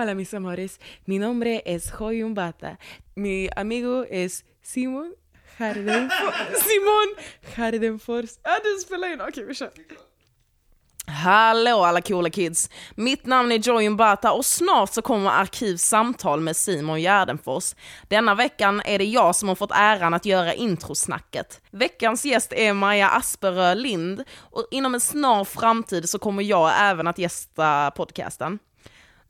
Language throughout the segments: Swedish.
Hola mis amores, mi nombre es Joy Umbata. Mi amigo es Simon Hardenfors. Simon Hardenfors. Ah, du spelar in. Okej, vi kör. Hallå alla coola kids! Mitt namn är Joy Umbata och snart så kommer Arkivsamtal med Simon Gärdenfors. Denna veckan är det jag som har fått äran att göra introsnacket. Veckans gäst är Maja Asperö Lind och inom en snar framtid så kommer jag även att gästa podcasten.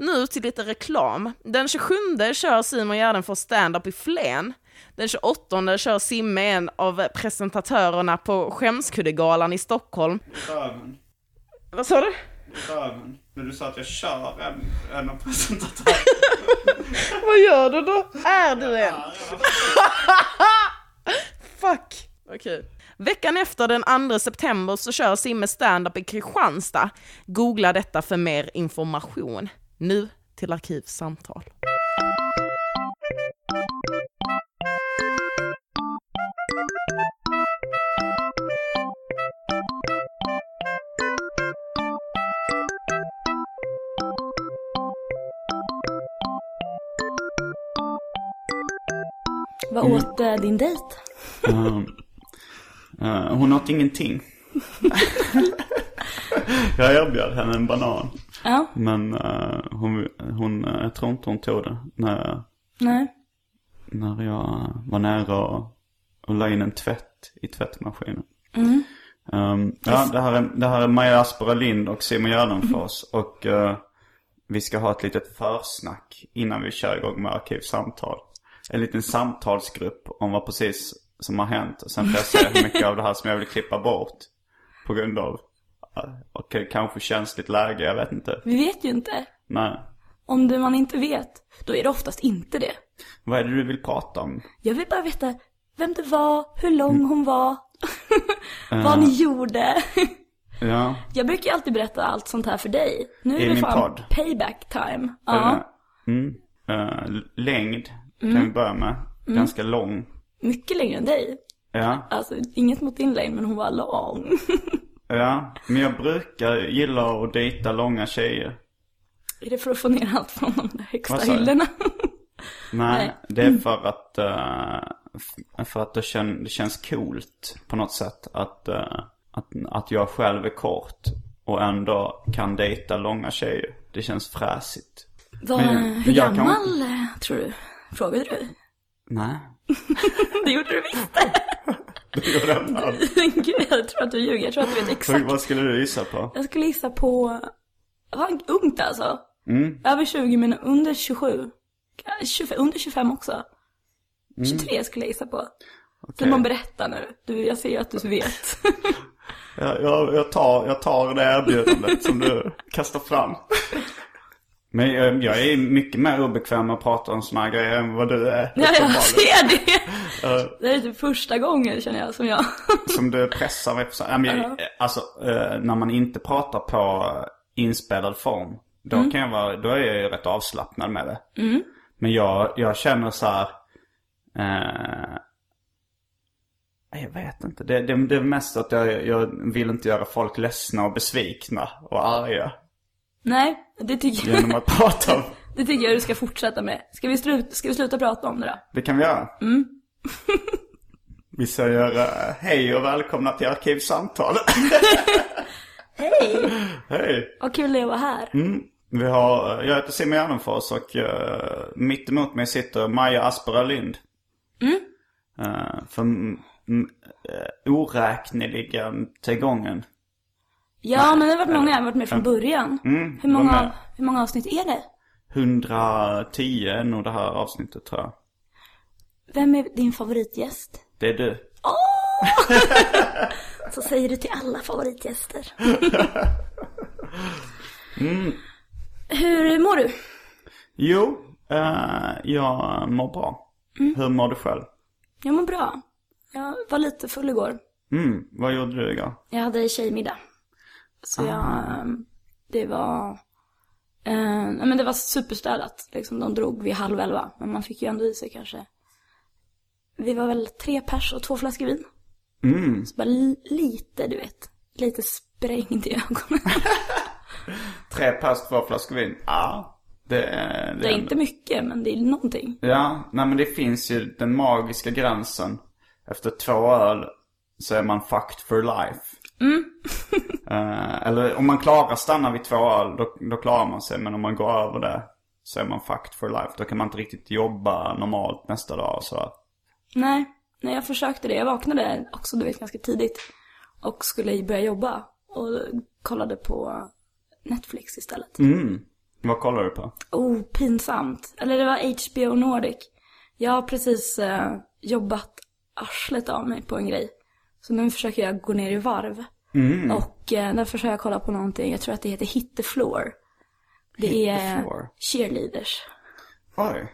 Nu till lite reklam. Den 27 kör Simon Gärdenfors stand-up i Flen. Den 28 kör Simme en av presentatörerna på Skämskuddegalan i Stockholm. Röven. Vad sa du? Röven. Men du sa att jag kör en, en av presentatörerna. Vad gör du då? Är du en? Fuck! Okej. Veckan efter den 2 september så kör Simme stand-up i Kristianstad. Googla detta för mer information. Nu till Arkivsamtal. Vad åt eh, din dejt? Um, eh, hon åt ingenting. jag erbjöd henne en banan. Ja, Men eh, hon, hon, eh, jag tror inte hon tog det. När, nej. när jag var nära och, och la in en tvätt i tvättmaskinen. Um, ja, det här, är, det här är Maja Asperö Lind och Simon Gärdenfors. Och eh, vi ska ha ett litet försnack innan vi kör igång med Arkivsamtal. En liten samtalsgrupp om vad precis som har hänt. Och sen får jag se hur mycket av det här som jag vill klippa bort. På grund av, eh, okej, kanske känsligt läge, jag vet inte. Vi vet ju inte. Nej. Om det man inte vet, då är det oftast inte det. Vad är det du vill prata om? Jag vill bara veta vem det var, hur lång hon var, vad ni gjorde. Ja, Jag brukar ju alltid berätta allt sånt här för dig. Nu I är det min fan podd. payback time. Ja, Mm. Eh, längd kan vi börja med. Ganska lång. mycket längre än dig. Ja. Alltså, inget mot din längd, men hon var lång. Ja, men jag brukar gilla att dejta långa tjejer. är det för att få ner allt från de där högsta hyllorna? Nej, Nej. det är för att, f- för att det, kän, det känns coolt på något sätt att, eh, att, att jag själv är kort och ändå kan dejta långa tjejer. Det känns fräsigt. Vad, hur jag kan- gammal eh, tror du? Frågade du? Nej, Det gjorde du visst. det. Gud, jag tror att du ljuger. Jag tror att du vet exakt. Vad skulle du gissa på? Jag skulle gissa på, vad ungt alltså. Mm. Över 20 men under 27. Ja, 25, under 25 också. Mm. 23 skulle jag gissa på. Simon berätta nu. Du, jag ser ju att du vet. Jag, jag, jag, tar, jag tar det erbjudandet som du kastar fram. Men jag, jag är mycket mer obekväm med att prata om här grejer än vad du är. ja, jag ser det. Det är typ första gången känner jag som jag. Som du pressar mig på. så- men jag, Alltså, eh, när man inte pratar på inspelad form. Då Mm. kan jag vara, då är jag ju rätt avslappnad med det. Men jag, jag känner så här. Eh, jag vet inte. Det, det, det är mest att jag, jag vill inte göra folk ledsna och besvikna och arga. Nej, det tycker jag. Genom att prata om. Det tycker jag du ska fortsätta med. Ska vi, slut, ska vi sluta prata om det då? Det kan vi göra. vi säger eh, hej och välkomna till Arkivsamtal. Hej! hej. Vad kul det är att vara här. Vi har, jag heter Simon Gärdenfors och uh, mitt emot mig sitter Maja Asperö Lind. Eh, för mm, mm, eh, oräkneligen till gången. Ja, men det har varit många. Jag har varit med från början. Mm, hur, många, hur många avsnitt är det? 110 är nog det här avsnittet tror jag. Vem är din favoritgäst? Det är du. Så säger du till alla favoritgäster. Hur mår du? Jo, eh, jag mår bra. Hur mår du själv? Jag mår bra. Jag var lite full igår. Mm, vad gjorde du igår? Jag hade tjejmiddag. Så jag, ehm, det var, eh, nej men det var superstädat. Liksom de drog vid halv elva. Men man fick ju ändå i sig kanske. Vi var väl tre pers och två flaskor vin. Mm, Så bara li- lite, du vet. Lite sprängd i ögonen. tre pass, två flaskor vin. Ja, Det är, Det är inte mycket, men det är någonting. Ja, nej men det finns ju den magiska gränsen. Efter två öl så är man fucked for life. Eh, eller om man klarar stanna vid två öl, då, då klarar man sig. Men om man går över det så är man fucked for life. Då kan man inte riktigt jobba normalt nästa dag och sådär. Nej, nej jag försökte det. Jag vaknade också, du vet, ganska tidigt. Och skulle börja jobba. Och kollade på Netflix istället. Mm. Vad kollar du på? Oh, pinsamt. Eller det var HBO Nordic. Jag har precis eh, jobbat arslet av mig på en grej. Så nu försöker jag gå ner i varv. Och eh, därför försöker jag kolla på någonting, jag tror att det heter Hit the Floor. Det Hit är Floor. cheerleaders. Oj.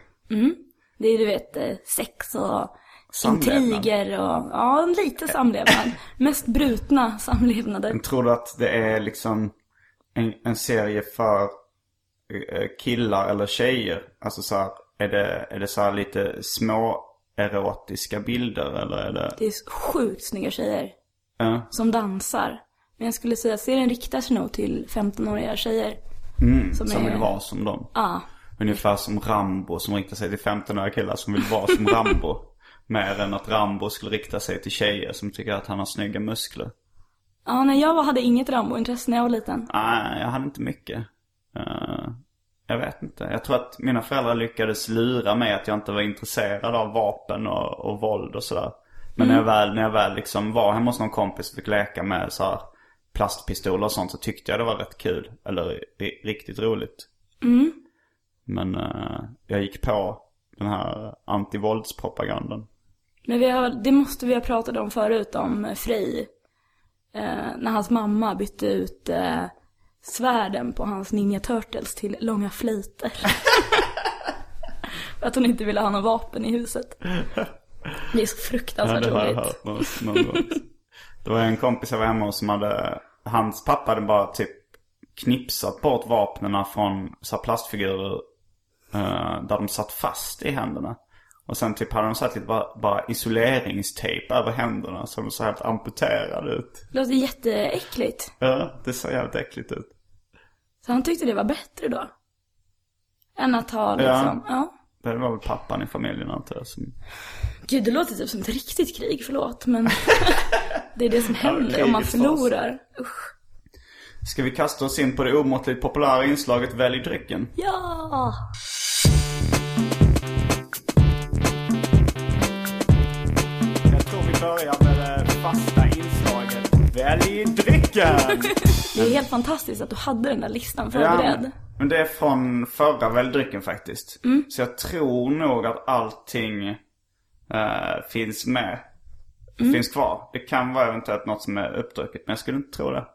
Det är du vet eh, sex och Samlevnad. intriger och ja, lite samlevnad. Mest brutna samlevnader. Men tror du att det är liksom en, en serie för eh, killar eller tjejer? Alltså så här, är det, är det så här lite små erotiska bilder eller är det? Det är sjukt snygga tjejer Ja. som dansar. Men jag skulle säga att serien riktar sig nog till 15-åriga tjejer. Mm, Som som är- vill vara som dem. Ja, Ungefär som Rambo som riktar sig till 15-åriga killar som vill vara som Rambo. Mer än att Rambo skulle rikta sig till tjejer som tycker att han har snygga muskler. ja när jag hade inget Rambo-intresse när jag var liten. Nej, jag hade inte mycket. Eh, jag vet inte. Jag tror att mina föräldrar lyckades lura mig att jag inte var intresserad av vapen och, och våld och sådär. Men när, jag väl, när jag väl liksom var hemma hos någon kompis och fick leka med så här plastpistoler och sånt så tyckte jag det var rätt kul. Eller ri- riktigt roligt. Men eh, jag gick på den här antivåldspropagandan. Men vi har, det måste vi ha pratat om förut, om Frej. Eh, när hans mamma bytte ut eh, svärden på hans Ninja Turtles till långa flöjter. Att hon inte ville ha någon vapen i huset. Det är så fruktansvärt det har jag roligt. hört någon, någon gång. Det var en kompis jag var hemma hos som hade, hans pappa hade bara typ knipsat bort vapnena från så plastfigurer eh, där de satt fast i händerna. Och sen typ hade de satt lite bara, bara isoleringstejp över händerna så de såg helt amputerade ut. Det låter jätteäckligt. Ja, det ser jävligt äckligt ut. Så han tyckte det var bättre då. Än att ha liksom, ja. Det var väl pappan i familjen antar jag som... Gud, det låter typ som ett riktigt krig, förlåt. Men det är det som händer om man förlorar. Usch. Ska vi kasta oss in på det omåttligt populära inslaget Välj drycken? Ja! Jag tror vi börjar med det fasta inslaget Välj drycken! Det är helt fantastiskt att du hade den där listan förberedd. men det är från förra Välj drycken faktiskt. Så jag tror nog att allting eh, finns med. Finns kvar. Det kan vara eventuellt något som är uppdrucket, men jag skulle inte tro det.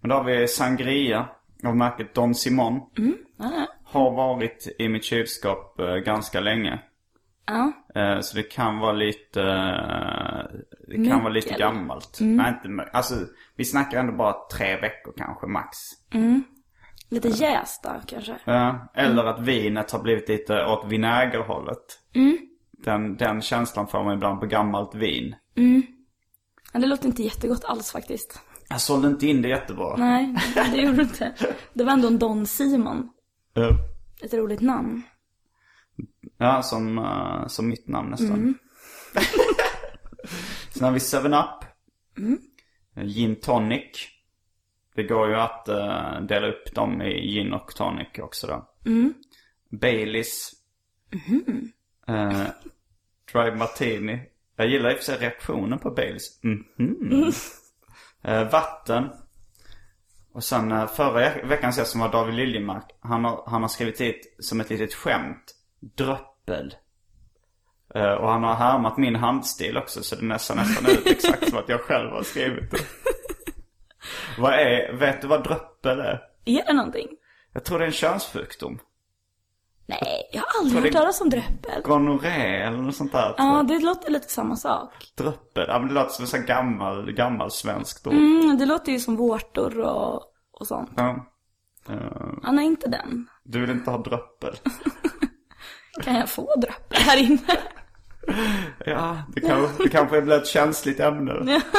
Men då har vi Sangria av märket Don Simon. Ja, Har varit i mitt kylskåp eh, ganska länge. ja. Eh, Så det kan vara lite, eh, det kan Mycket, vara lite gammalt. Nej, inte, alltså vi snackar ändå bara tre veckor kanske max. Lite jästa kanske. Ja, eller att vinet har blivit lite åt vinägerhållet. Den, den känslan får man ibland på gammalt vin. Men det låter inte jättegott alls faktiskt. Jag sålde inte in det jättebra. Nej, det gjorde du inte. Det var ändå en Don Simon. Ja. Ett roligt namn. Ja, som, eh, som mitt namn nästan. Sen har vi 7-Up. Eh, Gin Tonic. Det går ju att eh, dela upp dem i gin och tonic också då. Baileys. Eh, Dry Martini. Jag gillar i och för sig reaktionen på Baileys. Mhm. Eh, vatten. Och sen eh, förra veckans gäst som var David Liljemark. Han har, han har skrivit hit som ett litet skämt. Dröppel. Eh, och han har härmat min handstil också så det nästan nästan ut exakt som att jag själv har skrivit det. vad är, vet du vad dröppel är? Är det någonting? Jag tror det är en könssjukdom. Nej, jag har aldrig hört talas om dröppel. Gonorré eller något sånt där. Ja, det låter lite samma sak. Dröppel. Ja men det låter som en sån gammal, gammal svenskt ord. Mm, det låter ju som vårtor och, och sånt. Ja. Eh, Ja, nej, inte den. du vill inte ha dröppel? Kan jag få dröppel här inne? Ja, det, kan, det kanske blir ett känsligt ämne.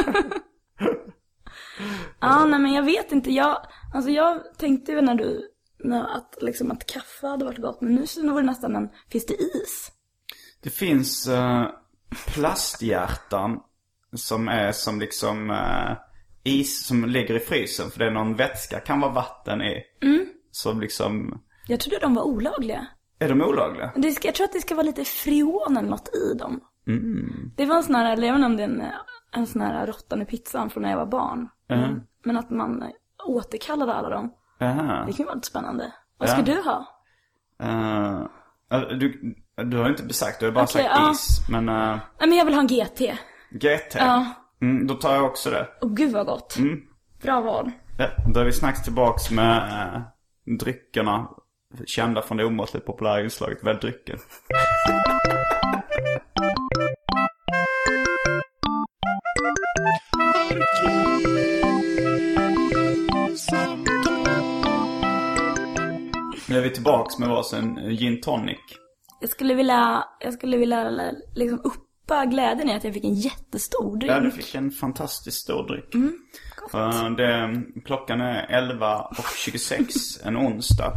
Ja, nej men jag vet inte. Jag, alltså jag tänkte ju när du att, liksom, att kaffe hade varit gott. Men nu så var det nästan en, finns det is? Det finns eh, plasthjärtan som är som liksom eh, is som ligger i frysen. För det är någon vätska, kan vara vatten i. Som liksom, Jag trodde de var olagliga. är de olagliga? Det ska, jag tror att det ska vara lite freon eller något i dem. Det var en sån här, eller jag vet inte om det är en, en sån här råttan i pizzan från när jag var barn. Mhm. Men att man återkallade alla dem. Aha. Det kan ju vara lite spännande. Vad ska Ja. du ha? Eh, du, du har inte sagt, du har bara Okej, sagt ja. is. Men eh, Nej men jag vill ha en GT. GT. Ja. Mm, då tar jag också det. Och gud vad gott. Mm. Bra val. Ja, då är vi snacks tillbaks med eh, dryckerna. Kända från det omåttligt populära inslaget Välj drycker. Nu är vi tillbaks med varsin gin tonic. Jag skulle vilja, jag skulle vilja liksom uppa glädjen i att jag fick en jättestor drink. Ja, du fick en fantastiskt stor dryck. Mm, Eh, det, klockan är 11 och 26 en onsdag.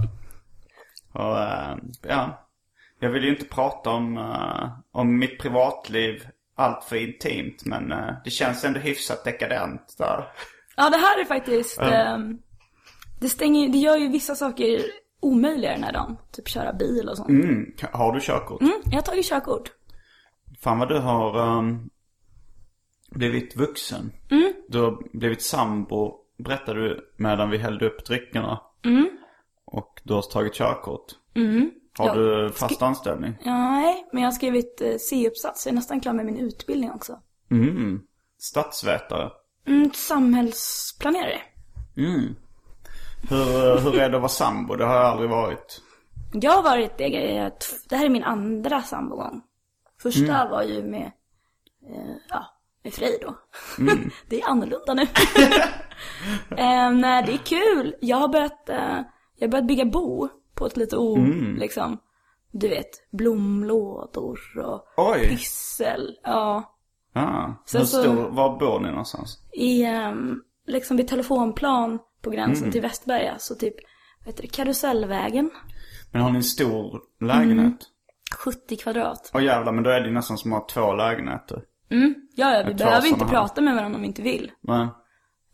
Och eh, ja, jag vill ju inte prata om, eh, om mitt privatliv allt för intimt. Men det känns ändå hyfsat dekadent där. Ja, det här är faktiskt, ehm, det stänger det gör ju vissa saker omöjliga den här dagen. Typ köra bil och sånt. Mm, Mm, har du körkort? jag har tagit körkort. Fan vad du har ehm, blivit vuxen. Mm. Du har blivit sambo, berättade du medan vi hällde upp dryckerna. Och du har tagit körkort. Har Mm. Ja. du fast anställning? Nej, men jag har skrivit eh, C-uppsats. Jag är nästan klar med min utbildning också. Mm. Statsvetare. Mm, samhällsplanerare. Mm. Hur, hur är det att vara sambo? Det har jag aldrig varit. Jag har varit det, eh, det här är min andra sambogång. Första var ju med, eh, ja, med Frej då. det är annorlunda nu. eh, nej, det är kul. Jag har börjat, eh, jag har börjat bygga bo på ett lite o, liksom, du vet, blomlådor och Oj! pyssel. Ja. Ah. Sen Hur så- stor, var bor ni någonstans? I, ehm, liksom vid telefonplan på gränsen till Västberga, så typ, vad heter det, Karusellvägen. Men har ni en stor lägenhet? Mm. 70 kvadrat. Åh jävlar, men då är det nästan som att ha två lägenheter. Mm. Ja, ja, vi behöver inte här. prata med varandra om vi inte vill. Men,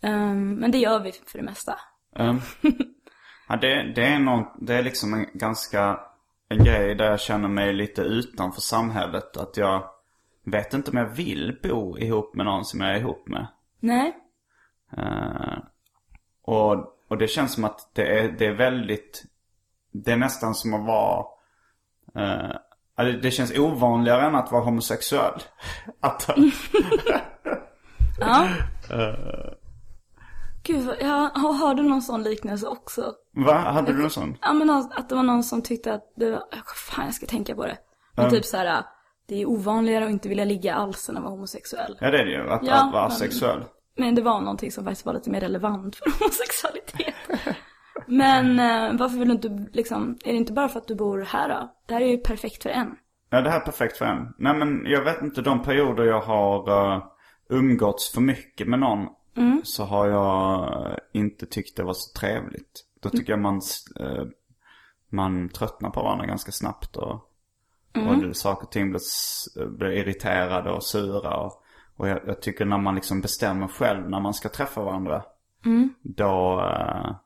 Ehm, men det gör vi för det mesta. ehm, ja, det, det är någon, det är liksom en ganska, en grej där jag känner mig lite utanför samhället. Att jag vet inte om jag vill bo ihop med någon som jag är ihop med. Nej. Eh, och, och det känns som att det är, det är väldigt, det är nästan som att vara, eh, ja, det, känns ovanligare än att vara homosexuell. Att, Ja. Gud, vad- jag har- hörde någon sån liknelse också. va? Hade du någon sån? Ja, men att det var någon som tyckte att det var, fan jag ska tänka på det. Men typ så här, det är ovanligare att inte vilja ligga alls än att vara homosexuell. Ja det är det ju, att, Ja, att vara men- asexuell. Men det var någonting som faktiskt var lite mer relevant för homosexualitet. Men eh, varför vill du inte, liksom, är det inte bara för att du bor här då? Det här är ju perfekt för en. Ja det här är perfekt för en. Nej men jag vet inte, de perioder jag har uh, umgåtts för mycket med någon. Så har jag eh, inte tyckt det var så trevligt. Då tycker jag man, eh, man tröttnar på varandra ganska snabbt. Och, och det, saker och ting blir, blir irriterade och sura. Och, och jag, jag tycker när man liksom bestämmer själv när man ska träffa varandra. Då, eh,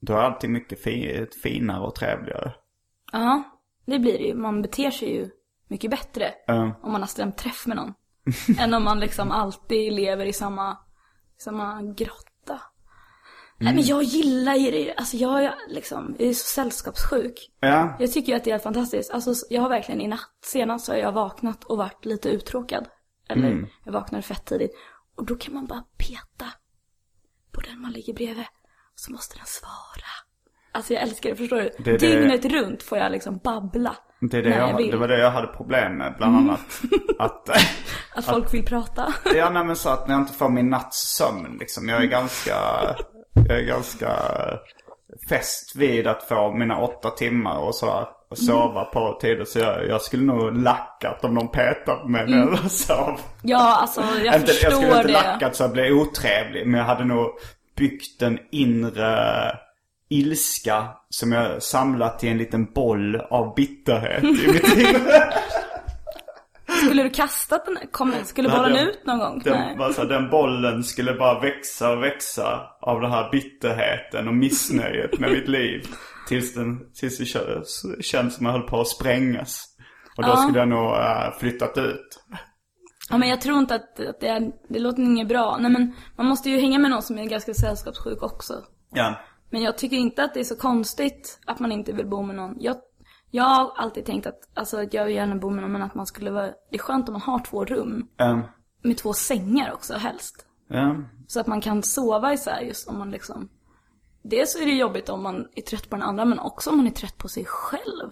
då är allting mycket fi, finare och trevligare. Ja, det blir det ju. Man beter sig ju mycket bättre Eh, om man har stämt träff med någon. än om man liksom alltid lever i samma, samma grotta. Nej men jag gillar ju det, alltså jag är liksom, jag är så sällskapssjuk. ja, Jag tycker ju att det är fantastiskt. Alltså jag har verkligen i natt, senast så har jag vaknat och varit lite uttråkad. Eller jag vaknade fett tidigt. Och då kan man bara peta på den man ligger bredvid. Så måste den svara. Alltså jag älskar det, förstår du? Det det- Dygnet runt får jag liksom babbla. Det, det, jag, det var det jag hade problem med bland annat. Att, Att folk vill prata. ja nej, men så att när jag inte får min natts sömn liksom. Jag är ganska, jag är ganska fäst vid att få mina åtta timmar och sådär. Och sova på tider. Så jag, jag skulle nog lackat om de petade på mig när jag sov. Ja, alltså jag inte, jag förstår skulle inte det. lackat så jag blev otrevlig. Men jag hade nog byggt en inre ilska som jag samlat i en liten boll av bitterhet i mitt huvud. Skulle du kastat den? Kom, skulle bollen den- ut någon gång? Den, alltså, den bollen skulle bara växa och växa av den här bitterheten och missnöjet med mitt liv. Tills, den, tills det känns som att jag höll på att sprängas. Och då Ja. skulle jag nog äh, flyttat ut. Ja men jag tror inte att, att det, är, det låter inget bra. Nej men man måste ju hänga med någon som är ganska sällskapssjuk också. Ja. Men jag tycker inte att det är så konstigt att man inte vill bo med någon. Jag, jag har alltid tänkt att, alltså att jag vill gärna bo med någon men att man skulle vara, det är skönt om man har två rum. Um, Med två sängar också helst. ja. Så att man kan sova isär just om man liksom Dels är det jobbigt om man är trött på den andra men också om man är trött på sig själv.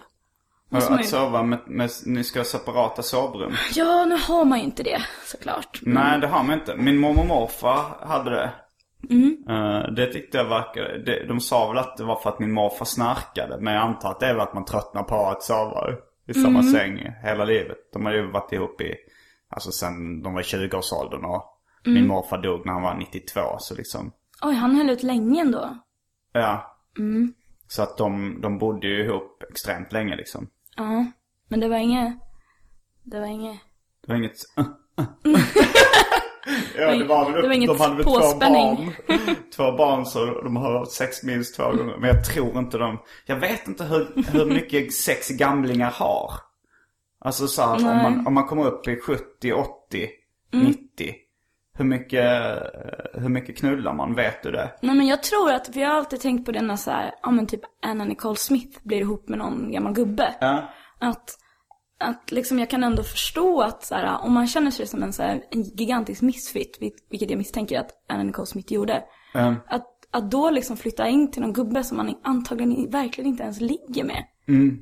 Måste man Att ju- sova med, med, ni ska ha separata sovrum. Ja, nu har man ju inte det såklart. Nej, det har man inte. Min mormor och morfar hade det. Mm. Eh, det tyckte jag verkade... Det, de sa väl att det var för att min morfar snarkade. Men jag antar att det är väl att man tröttnar på att sova i samma Mm. säng hela livet. De har ju varit ihop i... Alltså sen de var i 20-årsåldern och Mm. min morfar dog när han var 92. Så liksom... Oj, han höll ut länge ändå. Ja. Mm. Så att de, de bodde ju ihop extremt länge liksom. Ja, men det var inget... Det var inget... Det var inget... ja, det var Det var inget de hade väl två påspänning. barn. två barn så de har haft sex minst två gånger. Men jag tror inte de... Jag vet inte hur, hur mycket sex gamlingar har. Alltså så här, om man, om man kommer upp i 70, 80, Mm. 90. Hur mycket, hur mycket knullar man? Vet du det? Nej men jag tror att, vi har alltid tänkt på det när så här, ja men typ Anna Nicole Smith blir ihop med någon gammal gubbe. Ja. Att, att liksom jag kan ändå förstå att så här, om man känner sig som en så här, en gigantisk misfit, vil- vilket jag misstänker att Anna Nicole Smith gjorde. Ja. Att, att då liksom flytta in till någon gubbe som man antagligen verkligen inte ens ligger med.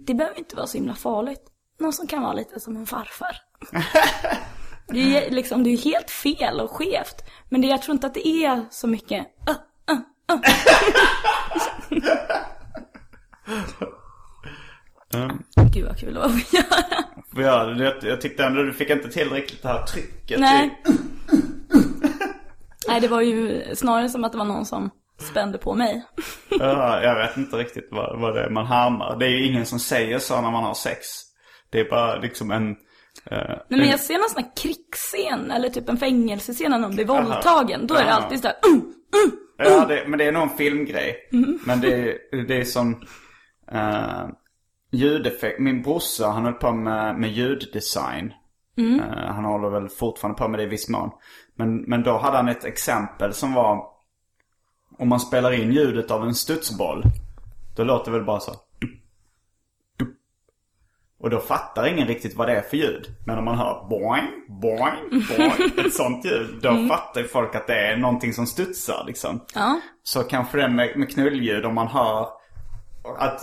Det behöver inte vara så himla farligt. Någon som kan vara lite som en farfar. det är liksom, det är helt fel och skevt. Men det, jag tror inte att det är så mycket, uh, uh, uh. Gud vad kul det var att göra. För jag, jag tyckte ändå du fick inte till riktigt det här trycket. Nej. Nej, det var ju snarare som att det var någon som spände på mig. Ja, jag vet inte riktigt vad, vad det är man härmar. Det är ju ingen som säger så när man har sex. Det är bara liksom en... eh, Nej men jag ser någon sån här krigsscen eller typ en fängelsescen när någon blir våldtagen. Då är det Ja. alltid såhär, uh, Ja, det, men det är nog en filmgrej. Mm. Men det är, det är som uh, ljudeffekt. Min brorsa, han höll på med, med ljuddesign. Mm. Eh, han håller väl fortfarande på med det i viss mån. Men, men då hade han ett exempel som var om man spelar in ljudet av en studsboll. Då låter det väl bara så. dup, dup. Och då fattar ingen riktigt vad det är för ljud. Men om man hör boing, boing, boing. Ett sånt ljud. Då Mm. fattar ju folk att det är någonting som studsar liksom. ja. Så kanske det med, med knullljud om man hör att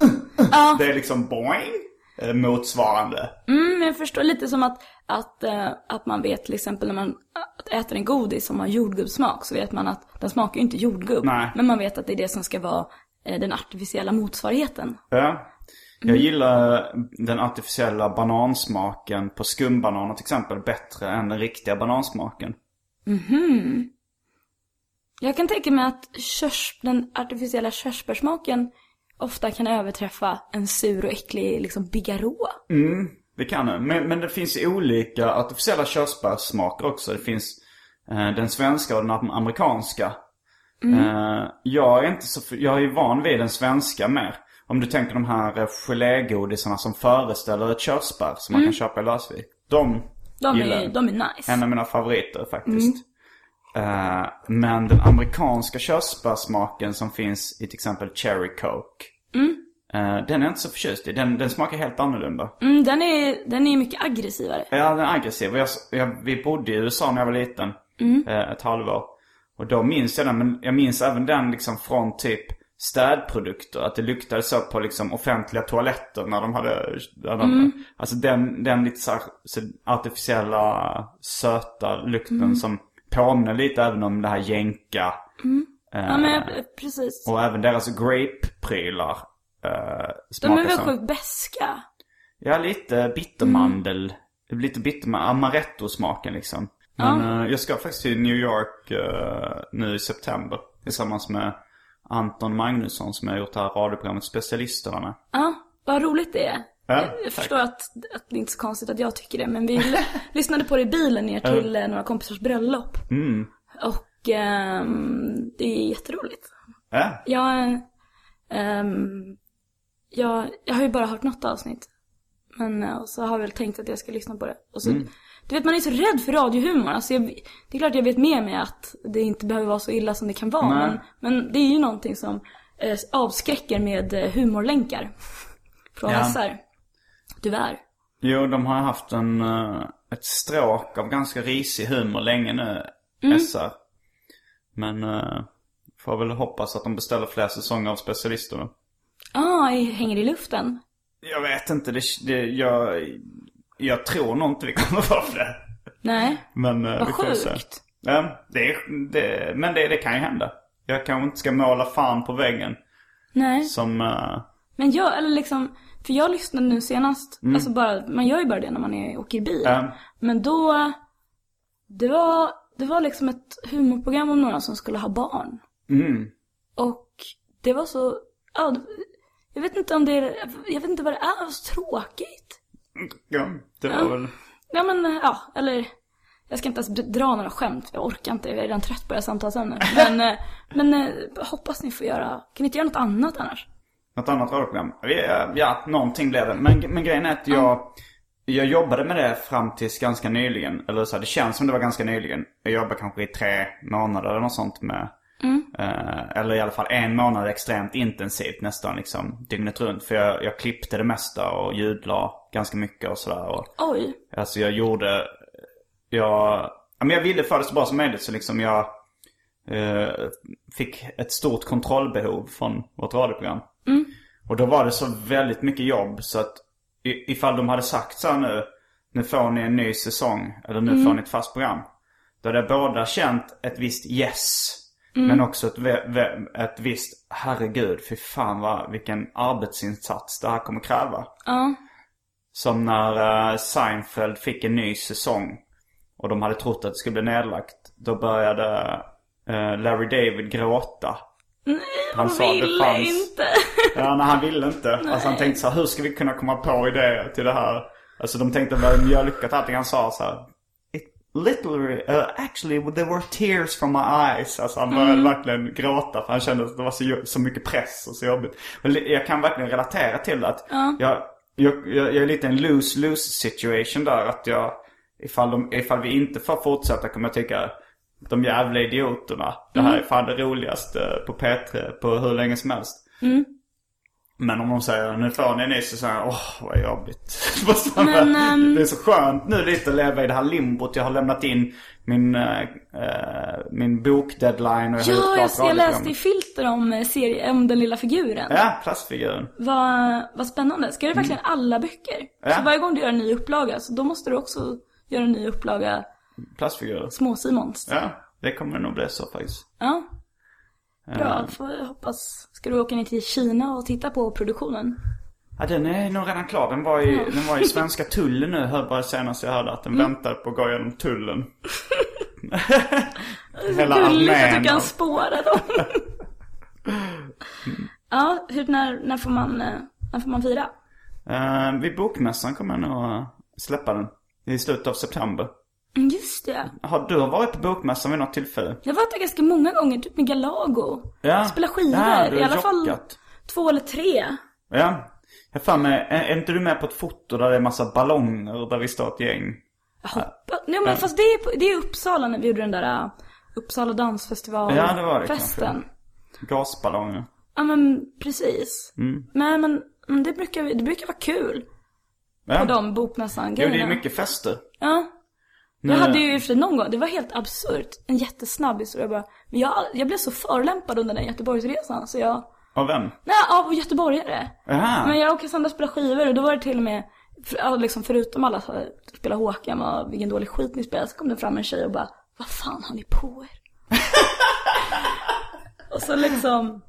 Ja. det är liksom boing eh, motsvarande. Mm, men jag förstår lite som att, att, eh, att man vet till exempel när man äter en godis som har jordgubbssmak så vet man att den smakar ju inte jordgubb. Nej. Men man vet att det är det som ska vara eh, den artificiella motsvarigheten. Ja. Jag gillar den artificiella banansmaken på skumbananer till exempel bättre än den riktiga banansmaken. Jag kan tänka mig att körs, den artificiella körsbärssmaken ofta kan överträffa en sur och äcklig liksom bigarå. Det kan den. Men, men det finns olika artificiella körsbärssmaker också. Det finns eh, den svenska och den amerikanska. Eh, jag är inte så... Jag är van vid den svenska mer. Om du tänker de här eh, gelégodisarna som föreställer ett körsbär som man kan köpa i lösvik. De, De gillar är, de är nice. En av mina favoriter faktiskt. Eh, men den amerikanska körsbärssmaken som finns i till exempel Cherry Coke. Eh, den är jag inte så förtjust i. Den, den smakar helt annorlunda. Mm, den är, den är mycket aggressivare. Ja, den är aggressiv. Jag, jag, vi bodde i USA när jag var liten. eh, ett halvår. Och då minns jag den. Men jag minns även den liksom från typ städprodukter. Att det luktade så på liksom offentliga toaletter när de hade... När de, Alltså den, den lite så, här, så artificiella söta lukten som påminner lite även om det här jänka. Ja men jag- precis. Och även deras grape-prylar. Uh, De är väl sjukt beska. Ja, lite bittermandel. Lite bittermandel. Amaretto-smaken liksom. Men eh, jag ska faktiskt till New York eh, nu i september. Tillsammans med Anton Magnusson som har gjort det här radioprogrammet Specialisterna med. Ja, vad roligt det är. Ja, jag jag förstår att, att det inte är så konstigt att jag tycker det, men vi lyssnade på det i bilen ner till eh, några kompisars bröllop. Mm. Och ehm, det är jätteroligt. Ja, Jag, ehm, jag, jag har ju bara hört något avsnitt. Men eh, och så har jag väl tänkt att jag ska lyssna på det. Och så, Du vet man är så rädd för radiohumor. Alltså jag, det är klart jag vet med mig att det inte behöver vara så illa som det kan vara. Men, men det är ju någonting som eh, avskräcker med eh, humorlänkar. Från Ja. SR. Tyvärr. Jo, de har haft en, eh, ett stråk av ganska risig humor länge nu, Mm. SR. Men uh, får väl hoppas att de beställer fler säsonger av specialisterna. Ah, i- hänger i luften. Jag vet inte, det, det, jag, jag tror nog inte vi kommer få fler. Nej, Men uh, vad vi får se. sjukt. Ja, det, det, men det, det kan ju hända. Jag kanske inte ska måla fan på väggen Nej. som... eh, Men jag, eller liksom, för jag lyssnade nu senast, alltså bara, man gör ju bara det när man är, åker i bil. Mm. Men då, det var, det var liksom ett humorprogram om några som skulle ha barn. mm, Och det var så, ja, jag vet inte om det är, jag vet inte vad det är, det var så tråkigt. ja, det var Ja. väl... Ja men, ja, eller, jag ska inte ens dra några skämt, jag orkar inte, jag är redan trött på det här samtalsämnet. Men, eh, men eh, hoppas ni får göra, kan vi inte göra något annat annars? Något annat radioprogram? Ja, ja, någonting blev det. Men, men grejen är att jag, jag jobbade med det fram tills ganska nyligen. Eller så här, det känns som det var ganska nyligen. Jag jobbade kanske i tre månader eller något sånt med. Eh, eller i alla fall en månad extremt intensivt nästan liksom dygnet runt. För jag, jag klippte det mesta och ljudla ganska mycket och sådär. Oj, Alltså jag gjorde, jag, ja, men jag ville få det så bra som möjligt så liksom jag eh, fick ett stort kontrollbehov från vårt radioprogram. Och då var det så väldigt mycket jobb så att ifall de hade sagt så nu, nu får ni en ny säsong eller nu får ni ett fast program. Då hade jag båda känt ett visst yes. Men också ett, ett visst, herregud, fy fan vad, vilken arbetsinsats det här kommer kräva. ja. Som när eh, Seinfeld fick en ny säsong. Och de hade trott att det skulle bli nedlagt. Då började eh, Larry David gråta. Nej, Han sa det ville fanns- inte. Ja, nej han ville inte. Alltså han tänkte så här, hur ska vi kunna komma på idéer till det här? Alltså de tänkte var mjölkat allting han sa så här. It literally, uh, actually there were tears from my eyes. Alltså han började verkligen gråta för han kände att det var så, så mycket press och så jobbigt. Och li- jag kan verkligen relatera till att jag, jag, jag, jag är lite en lose-lose situation där. Att jag, ifall, de, ifall vi inte får fortsätta kommer jag tycka de jävla idioterna. Det här är fan det roligaste på P3 på hur länge som helst. Men om de säger nu får ni en ny säsong, åh vad jobbigt. Men, ehm, Det är så skönt nu lite att leva i det här limbot. Jag har lämnat in min, eh, min bokdeadline och jag Ja, jag, jag läste i filter om, eh, serie, om den lilla figuren. Ja, plastfiguren. Vad, vad spännande. Ska det verkligen alla böcker? Mm. Ja. Så varje gång du gör en ny upplaga, så då måste du också göra en ny upplaga Plastfigurer. Små-Simons. Ja, det kommer nog bli så faktiskt. Ja. Bra, får jag hoppas. Ska du åka ner till Kina och titta på produktionen? Ja, den är nog redan klar. Den var i, den var i svenska tullen nu, hör bara senast jag hörde att den väntade på att gå igenom tullen. Hela Gulligt att armén. du kan spåra dem. ja, hur, när, när, får man, eh, när får man fira? Uh, vid bokmässan kommer jag nog släppa den. I slutet av september. Mm, Just det. Har du varit på bokmässan vid något tillfälle? Jag har varit där ganska många gånger, typ med Galago. Ja. Spela skivor, Ja, du i alla fall två eller tre. Ja. Jag för mig, är, är inte du med på ett foto där det är massa ballonger där vi står ett gäng? Jag hoppas, nej men fast det är, det är Uppsala när vi gjorde den där uh, Uppsala dansfestival Ja, det var det festen. Gasballonger. Ja men precis. Mm. Nej men mm, det brukar, det brukar vara kul Ja. på de bokmässan Jo, det är mycket fester. Ja. Nu- Jag hade ju för någon gång, det var helt absurt, en jättesnabb historia bara. Men jag, jag blev så förolämpad under den Göteborgsresan så jag, Av vem? nej av göteborgare. Jaha. Men jag och Cassandra spelade skivor och då var det till och med, för, liksom förutom alla som spelar Håkan och vilken dålig skit ni spelar, så kom det fram en tjej och bara, vad fan har ni på er? och så liksom,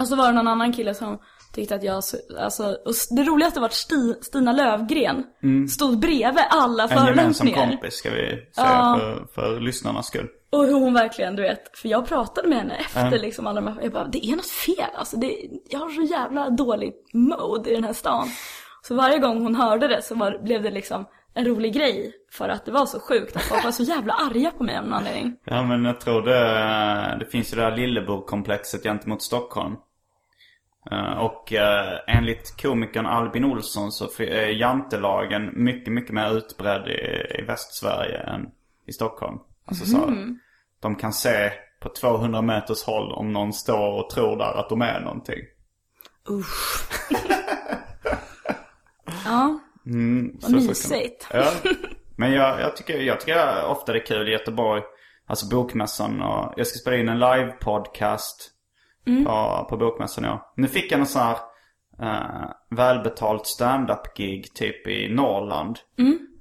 och så var det någon annan kille som, tyckte att jag, så- alltså, och det roligaste var att Sti, Stina Lövgren stod bredvid alla Mm. En gemensam förolämpningar. kompis ska vi säga Ja. för, för lyssnarnas skull. Och hur hon verkligen, du vet, för jag pratade med henne efter liksom alla de här, jag bara, det är något fel alltså. Det, jag har så jävla dålig mode i den här stan. Så varje gång hon hörde det så var, blev det liksom en rolig grej. För att det var så sjukt att folk var så jävla arga på mig av någon anledning. Ja men jag tror det, det finns ju det här Lillebror-komplexet gentemot Stockholm. Eh, Och eh, enligt komikern Albin Olsson så är jantelagen mycket, mycket mer utbredd i, i Västsverige än i Stockholm. Alltså så, de kan se på 200 meters håll om någon står och tror där att de är någonting. Usch. ja, Mm, vad så- mysigt. Ja. Men jag, jag, tycker, jag tycker ofta det är kul i Göteborg. Alltså bokmässan och jag ska spela in en live-podcast på, på bokmässan ja. Nu fick jag en sån här eh, välbetalt stand-up-gig typ i Norrland.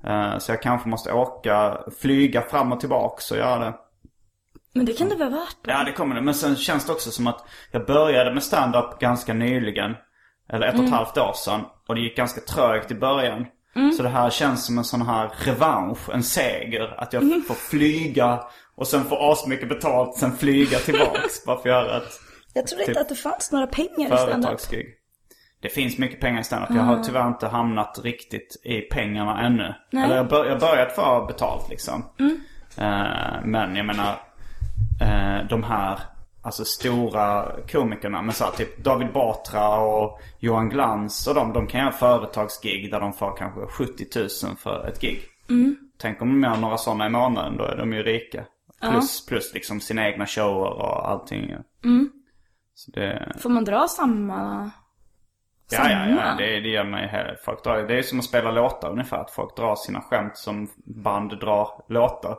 Eh, så jag kanske måste åka, flyga fram och tillbaks och göra det. Men det kan det vara värt då? Ja det kommer det. Men sen känns det också som att jag började med stand-up ganska nyligen. Eller ett och ett halvt år sedan. Och det gick ganska trögt i början. Så det här känns som en sån här revansch, en seger. Att jag får flyga och sen få asmycket betalt, sen flyga tillbaks. bara för att göra ett Jag trodde inte typ att det fanns några pengar i stand-up. Det finns mycket pengar i stand-up. Jag har tyvärr inte hamnat riktigt i pengarna ännu. Nej. Eller jag har bör- börjat få betalt liksom. Eh, men jag menar, eh, de här alltså stora komikerna med så här, typ David Batra och Johan Glans och de, de kan göra företagsgig där de får kanske 70 000 för ett gig. Tänk om de gör några sådana i månaden, då är de ju rika. Plus, plus liksom sina egna shower och allting. Så det... Får man dra samma? Ja, ja, ja. Det, det gör man ju he- folk drar, Det är som att spela låtar ungefär. Att folk drar sina skämt som band drar låtar.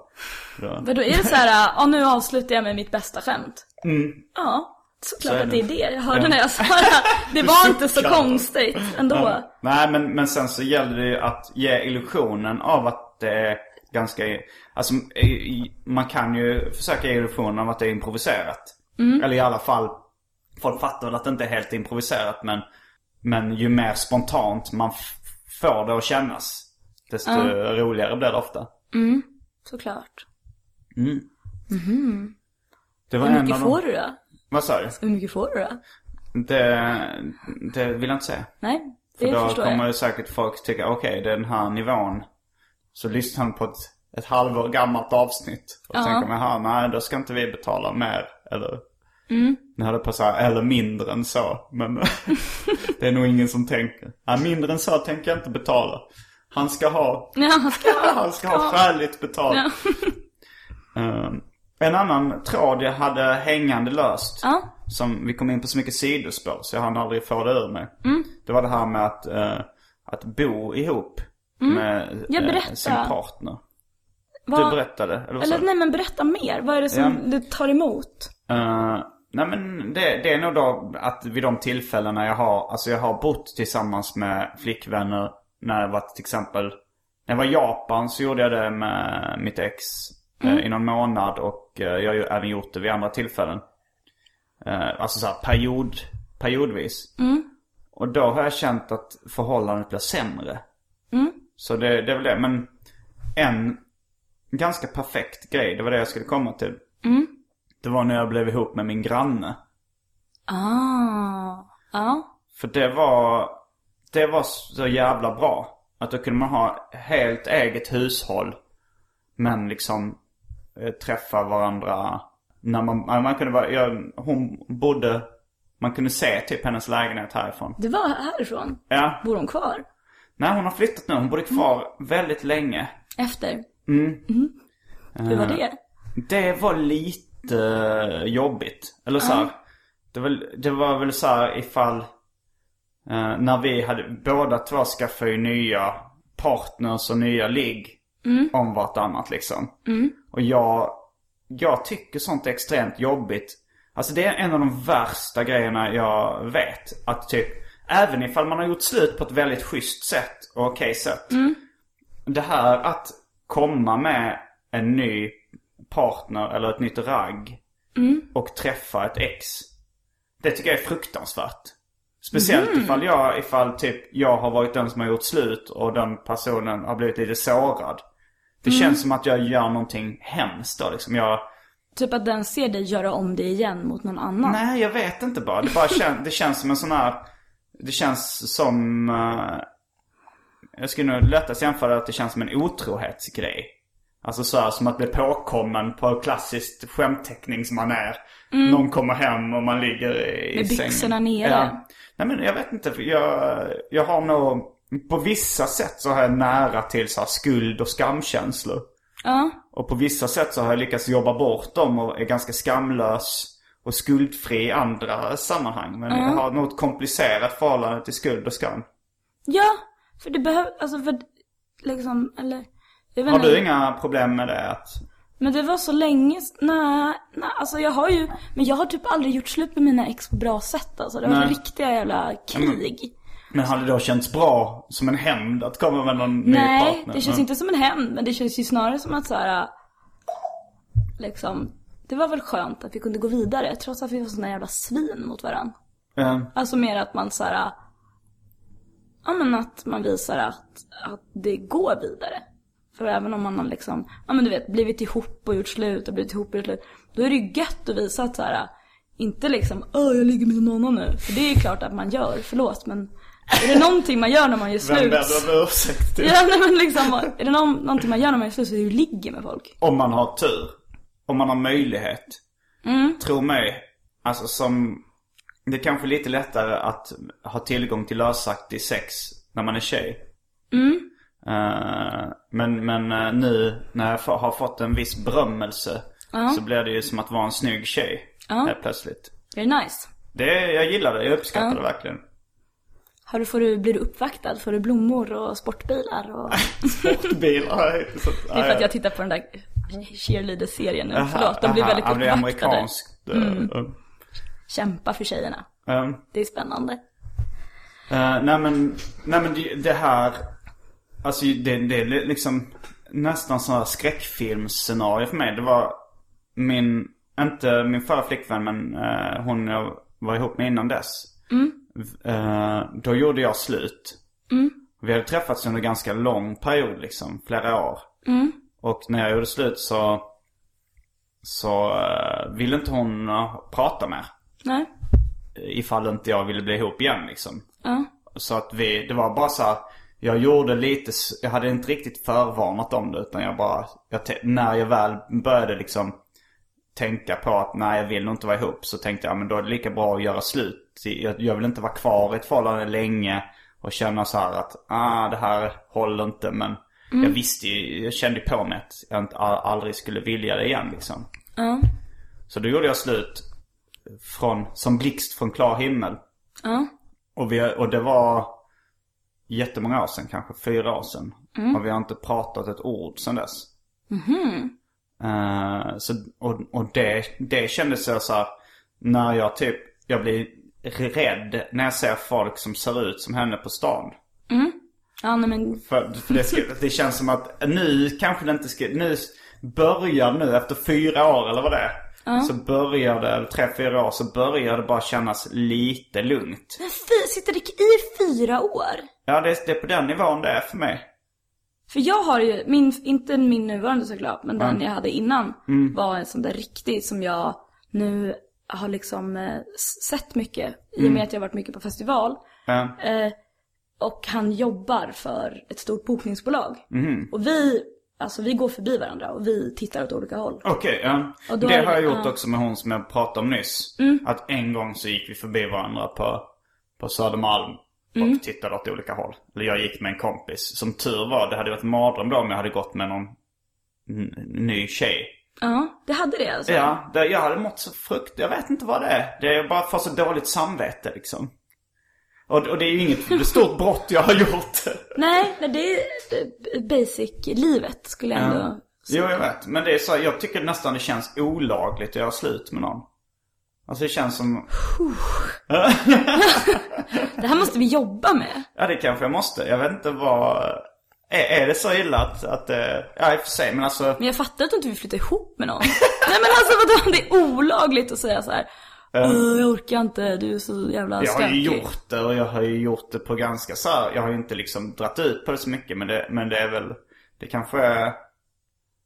Då, Men då är det så här, ja nu avslutar jag med mitt bästa skämt. Ja, såklart Så att det är det. Jag hörde Ja. när jag sa det. Det var inte så konstigt ändå. Ja. Nej, men, men sen så gäller det ju att ge illusionen av att det är ganska... Alltså, man kan ju försöka ge illusionen av att det är improviserat. Eller i alla fall, folk fattar väl att det inte är helt improviserat, men, men ju mer spontant man får det att kännas, desto roligare blir det ofta. Såklart. Det var Hur mycket av får du då? Vad sa du? Hur mycket får du då? Det, det vill jag inte säga. Nej, För det då förstår kommer jag. säkert folk tycka, okej det är den här nivån. Så lyssnar han på ett, ett halvår gammalt avsnitt. Och Ja. tänker man, "Jaha, nej då ska inte vi betala mer. Eller, Mm. nu hade på säga, eller mindre än så. Men det är nog ingen som tänker. Ja, mindre än så tänker jag inte betala. Han ska ha, Ja, han ska han ska ha skäligt betalt. Ja. Ehm, en annan tråd jag hade hängande löst. Ja. Som vi kom in på så mycket sidospår så jag hann aldrig få det ur mig. Mm. Det var det här med att, eh, att bo ihop med Mm. Eh, berätta. sin partner. Du Vad- berättade, eller Eller du? nej men berätta mer. Vad är det som Ja. du tar emot? Eh, nej men det, det är nog då att vid de tillfällena jag har, alltså jag har bott tillsammans med flickvänner när jag var till exempel, när jag var i Japan så gjorde jag det med mitt ex eh, i någon månad och eh, jag har ju även gjort det vid andra tillfällen. Eh, alltså så här period, periodvis. Och då har jag känt att förhållandet blir sämre. Så det, det är väl det. Men en ganska perfekt grej, det var det jag skulle komma till. Det var när jag blev ihop med min granne. Ah. Ja. För det var, det var så jävla bra. Att då kunde man ha helt eget hushåll. Men liksom eh, träffa varandra. När man, man kunde vara, jag, hon bodde, man kunde se typ hennes lägenhet härifrån. Det var härifrån. Ja, Bor hon kvar? nej hon har flyttat nu. Hon bodde kvar väldigt länge. Efter? Mm. Mhm. Hur var Eh, det? Det var lite jobbigt. Eller så här, det, var, det var väl så här ifall eh, när vi hade, båda två skaffade ju nya partners och nya ligg om vartannat liksom. Och jag, jag tycker sånt är extremt jobbigt. Alltså det är en av de värsta grejerna jag vet. Att typ, även ifall man har gjort slut på ett väldigt schysst sätt och okej sätt. Det här att komma med en ny partner eller ett nytt ragg och träffa ett ex. Det tycker jag är fruktansvärt. Speciellt Mm. ifall jag, ifall typ jag har varit den som har gjort slut och den personen har blivit lite sårad. Det Mm. känns som att jag gör någonting hemskt då liksom. Jag, Typ att den ser dig göra om det igen mot någon annan. nej jag vet inte bara. Det bara kän, det känns som en sån här, det känns som, eh, jag skulle nog lättast jämföra att det känns som en otrohetsgrej. Alltså så här, som att bli påkommen på klassiskt skämtteckningsmanér. Någon kommer hem och man ligger i Mm. Med sängen. byxorna nere. Ja. Nej men jag vet inte, jag, jag har nog, på vissa sätt så har jag nära till så här skuld och skamkänslor. Ja. Och på vissa sätt så har jag lyckats jobba bort dem och är ganska skamlös och skuldfri i andra sammanhang. Men jag har nog ett komplicerat förhållande till skuld och skam. Ja, för det behöver, alltså för liksom, eller jag Har du inga problem med det? Att, Men det var så länge, nej, nej, alltså jag har ju, men jag har typ aldrig gjort slut med mina ex på bra sätt alltså. Det var Nej. riktiga jävla krig. men har det då känts bra som en hämnd att komma med någon ny Nej, partner? det känns Mm. inte som en hämnd, men det känns ju snarare som att så här, liksom, det var väl skönt att vi kunde gå vidare trots att vi var såna jävla svin mot varandra. Eh, Alltså mer att man så här, ja men att man visar att, att det går vidare. För även om man har liksom, ja men du vet, blivit ihop och gjort slut och blivit ihop och gjort slut. Då är det ju gött att visa att så här, inte liksom, åh jag ligger med någon annan nu. För det är ju klart att man gör, förlåt men är det någonting man gör när man gör Vem slut? ber du om ursäkt till? Ja nej men liksom, är det någon, någonting man gör när man gör slut så är det ju ligger med folk. Om man har tur. Om man har möjlighet. Mm. Tro mig. Alltså som... Det är kanske lite lättare att ha tillgång till lösaktig sex när man är tjej. Mm. Eh, men men eh, nu när jag har fått en viss berömmelse. Så blir det ju som att vara en snygg tjej. Ja. Plötsligt. Är det nice? Det, jag gillar det. Jag uppskattar det verkligen. Har du, får du, blir du uppvaktad? Får du blommor och sportbilar? Och... Sportbilar sett. Det är för att jag tittar på den där cheerleader-serien nu. Förlåt, de blir Aha, väldigt ja, det är uppvaktade. amerikanskt. Mm. Kämpa för tjejerna. Det är spännande. Eh, nej men, nej men det, det här, alltså det, det är liksom nästan sån här skräckfilmsscenario för mig. Det var min, inte min förra flickvän men eh, hon jag var ihop med innan dess. Eh, då gjorde jag slut. Vi hade träffats under ganska lång period liksom, flera år. Och när jag gjorde slut så, så eh, ville inte hon prata mer. Nej? Ifall inte jag ville bli ihop igen liksom. Ja. Så att vi, det var bara så här, Jag gjorde lite, jag hade inte riktigt förvarnat om det utan jag bara, jag, när jag väl började liksom tänka på att nej jag vill nog inte vara ihop så tänkte jag men då är det lika bra att göra slut. Jag, jag vill inte vara kvar i ett förhållande länge och känna så här att ah det här håller inte men jag visste ju, jag kände på mig att jag inte, aldrig skulle vilja det igen liksom. Ja. Så då gjorde jag slut från, som blixt från klar himmel. Ja. Och, vi, och det var jättemånga år sedan, kanske fyra år sedan. Och vi har inte pratat ett ord sedan dess. Eh, så, och och det, det kändes så så här, när jag typ, jag blir rädd när jag ser folk som ser ut som henne på stan. Ja, nej men. För, för det, det känns som att nu kanske det inte ska, nu börjar nu efter fyra år eller vad det är. Så börjar det, eller tre, fyra år, så börjar det bara kännas lite lugnt. Men fy, sitter det i fyra år? Ja, det, det är på den nivån det är för mig. För jag har ju, min, inte min nuvarande såklart, men den jag hade innan Mm. var en sån där riktig som jag nu har liksom eh, sett mycket. I och Mm. med att jag har varit mycket på festival. Ja. Eh, och han jobbar för ett stort bokningsbolag. Mhm. Och vi, alltså vi går förbi varandra och vi tittar åt olika håll. Okej, ja. Och då Det är har jag gjort ja. Mm. också med hon som jag pratade om nyss. Att en gång så gick vi förbi varandra på, på Södermalm och Mm. tittade åt olika håll. Eller jag gick med en kompis. Som tur var, det hade varit en mardröm då om jag hade gått med någon ny tjej. Ja, det hade det alltså. Ja, det, jag hade mått så frukt. Jag vet inte vad det är. Det är bara för så dåligt samvete liksom. Och, och det är ju inget stort brott jag har gjort. Nej, men det är basic-livet skulle jag ändå Jo, jag vet. Men det är så, jag tycker nästan det känns olagligt att göra slut med någon. Alltså det känns som... Det här måste vi jobba med. Ja, det kanske jag måste. Jag vet inte vad... Är, är det så illa att, att det... Ja, i och för sig, men alltså... Men jag fattar att du inte vill flytta ihop med någon. Nej men alltså vadå, det är olagligt att säga så här. "Åh, jag orkar inte, du är så jävla Jag har ju stökig. gjort det och jag har ju gjort det på ganska så här, Jag har ju inte liksom dratt ut på det så mycket men det, men det är väl Det kanske är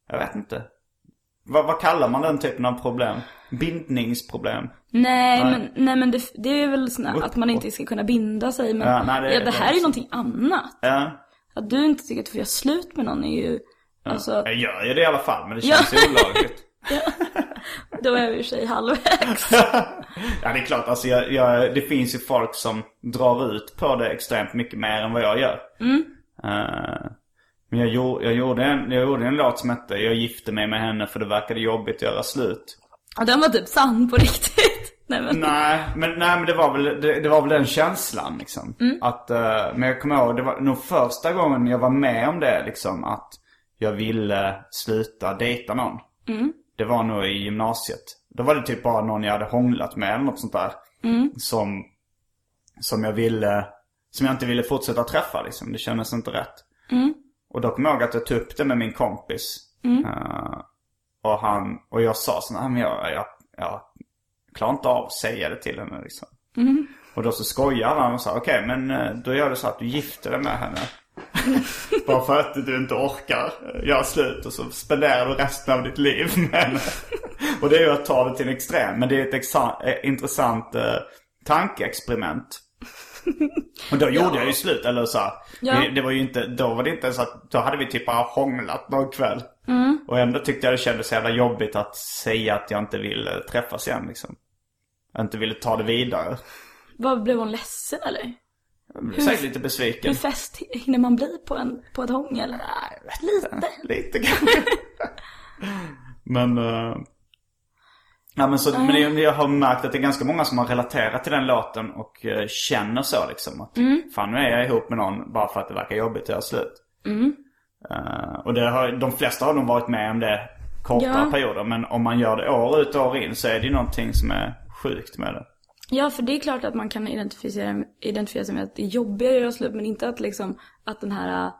Jag vet inte vad, vad kallar man den typen av problem? Bindningsproblem? Nej, Nej. men, nej men det, det är väl såna, att man inte ska kunna binda sig. Men Ja, nej, det- ja, det här är ju någonting annat. Ja, Att du inte tycker att du får göra slut med någon är ju, alltså, jag gör ju det i alla fall men det Ja. känns ju olagligt då är vi i och för sig halvvägs. Ja det är klart, alltså jag, jag, det finns ju folk som drar ut på det extremt mycket mer än vad jag gör. Eh, men jag, gjorde, jag, gjorde en, jag gjorde en låt som hette Jag gifte mig med henne för det verkade jobbigt att göra slut. Ja, den var typ sann på riktigt. Nej men, Nej, men, nej, men det, var väl, det, det var väl den känslan liksom. Att, eh, men jag kommer ihåg, det var nog första gången jag var med om det liksom. Att jag ville sluta dejta någon. Det var nog i gymnasiet. Då var det typ bara någon jag hade hånglat med eller något sånt där. Som, som jag ville, som jag inte ville fortsätta träffa liksom. Det kändes inte rätt. Och då kom jag ihåg att jag tog upp det med min kompis. Eh, och han, och jag sa så här, men jag, jag, jag klarar inte av att säga det till henne liksom. Och då så skojade han och sa, okej men eh, då gör du så att du gifter dig med henne. Bara för att du inte orkar eh, göra slut och så spenderar du resten av ditt liv med henne. Och det är ju att ta det till en extrem. Men det är ett eh, intressant eh, tankeexperiment. Och då gjorde jag ju slut, eller så här, Ja. det, det var ju inte, då var det inte så att, då hade vi typ bara hånglat någon kväll. Och ändå tyckte jag det kändes så jävla jobbigt att säga att jag inte ville träffas igen liksom. Inte ville ta det vidare. vad blev hon ledsen eller? Jag blev säkert lite besviken. Hur fäst hinner man bli på, en, på ett hångel? Lite. Lite kanske. men, uh, ja, men, så, men det, jag har märkt att det är ganska många som har relaterat till den låten och eh, känner så liksom. Att fan nu är jag ihop med någon bara för att det verkar jobbigt att göra slut. Eh, och det har, de flesta har nog varit med om det kortare Ja. perioder. Men om man gör det år ut och år in så är det ju någonting som är sjukt med det. Ja, för det är klart att man kan identifiera, identifiera sig med att det är jobbigare att göra slut, men inte att liksom, att den här,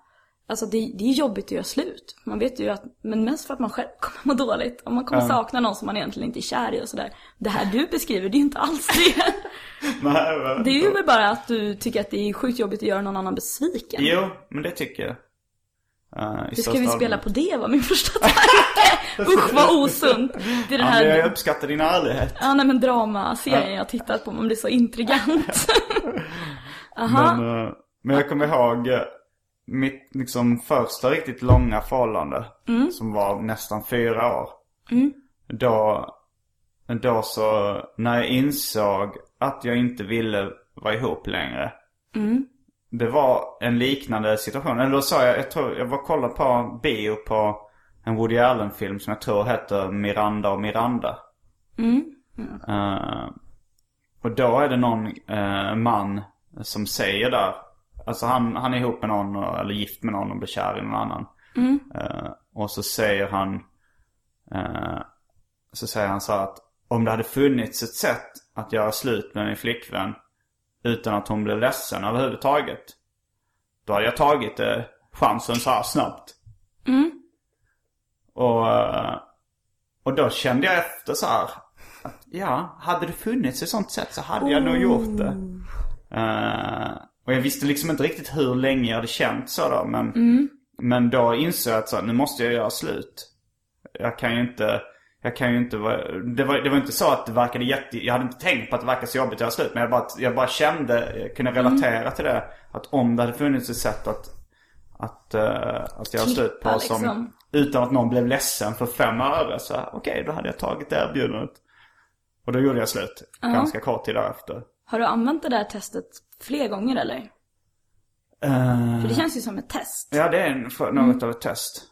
alltså det, det är jobbigt att göra slut. Man vet ju att, men mest för att man själv kommer må dåligt. Om man kommer sakna någon som man egentligen inte är kär i och sådär. Det här du beskriver, det är ju inte alls det. Nej, Det är ju bara att du tycker att det är sjukt jobbigt att göra någon annan besviken. Jo, men det tycker jag. Uh, Hur ska vi spela på det var min första tanke. Usch vad osunt. Det är den Ja, men jag här, uppskattar din ärlighet. ja nej men dramaserien jag tittat på, man blir så intrigant. Aha. Men, eh, men jag kommer ihåg eh, mitt liksom första riktigt långa förhållande. Som var nästan fyra år. Då, då så, när jag insåg att jag inte ville vara ihop längre. Det var en liknande situation. Eller då sa jag, jag tror, jag var kollade på bio på en Woody Allen-film som jag tror heter Miranda och Miranda. Eh, och då är det någon eh, man som säger där, alltså han, han är ihop med någon och- eller gift med någon och blir kär i någon annan. Eh, och så säger han, så säger han så att om det hade funnits ett sätt att göra slut med min flickvän utan att hon blev ledsen överhuvudtaget. Då hade jag tagit eh, chansen så här snabbt. Och, eh, och då kände jag efter så här. Att, ja, hade det funnits ett sånt sätt så hade jag nog gjort det. Eh, och jag visste liksom inte riktigt hur länge jag hade känt så då. Men, men då insåg jag att så, nu måste jag göra slut. Jag kan ju inte, jag kan ju inte vara, det var, det var inte så att det verkade jätte, jag hade inte tänkt på att det verkade så jobbigt att göra slut. Men jag bara, jag bara kände, jag kunde relatera till det. Att om det hade funnits ett sätt att, att, uh, att göra slut på som, liksom. utan att någon blev ledsen för fem öre. Så okej, då hade jag tagit det erbjudandet. Och då gjorde jag slut. Ganska kort tid därefter. Har du använt det där testet fler gånger eller? Eh, För det känns ju som ett test. Ja, det är en, något av ett test.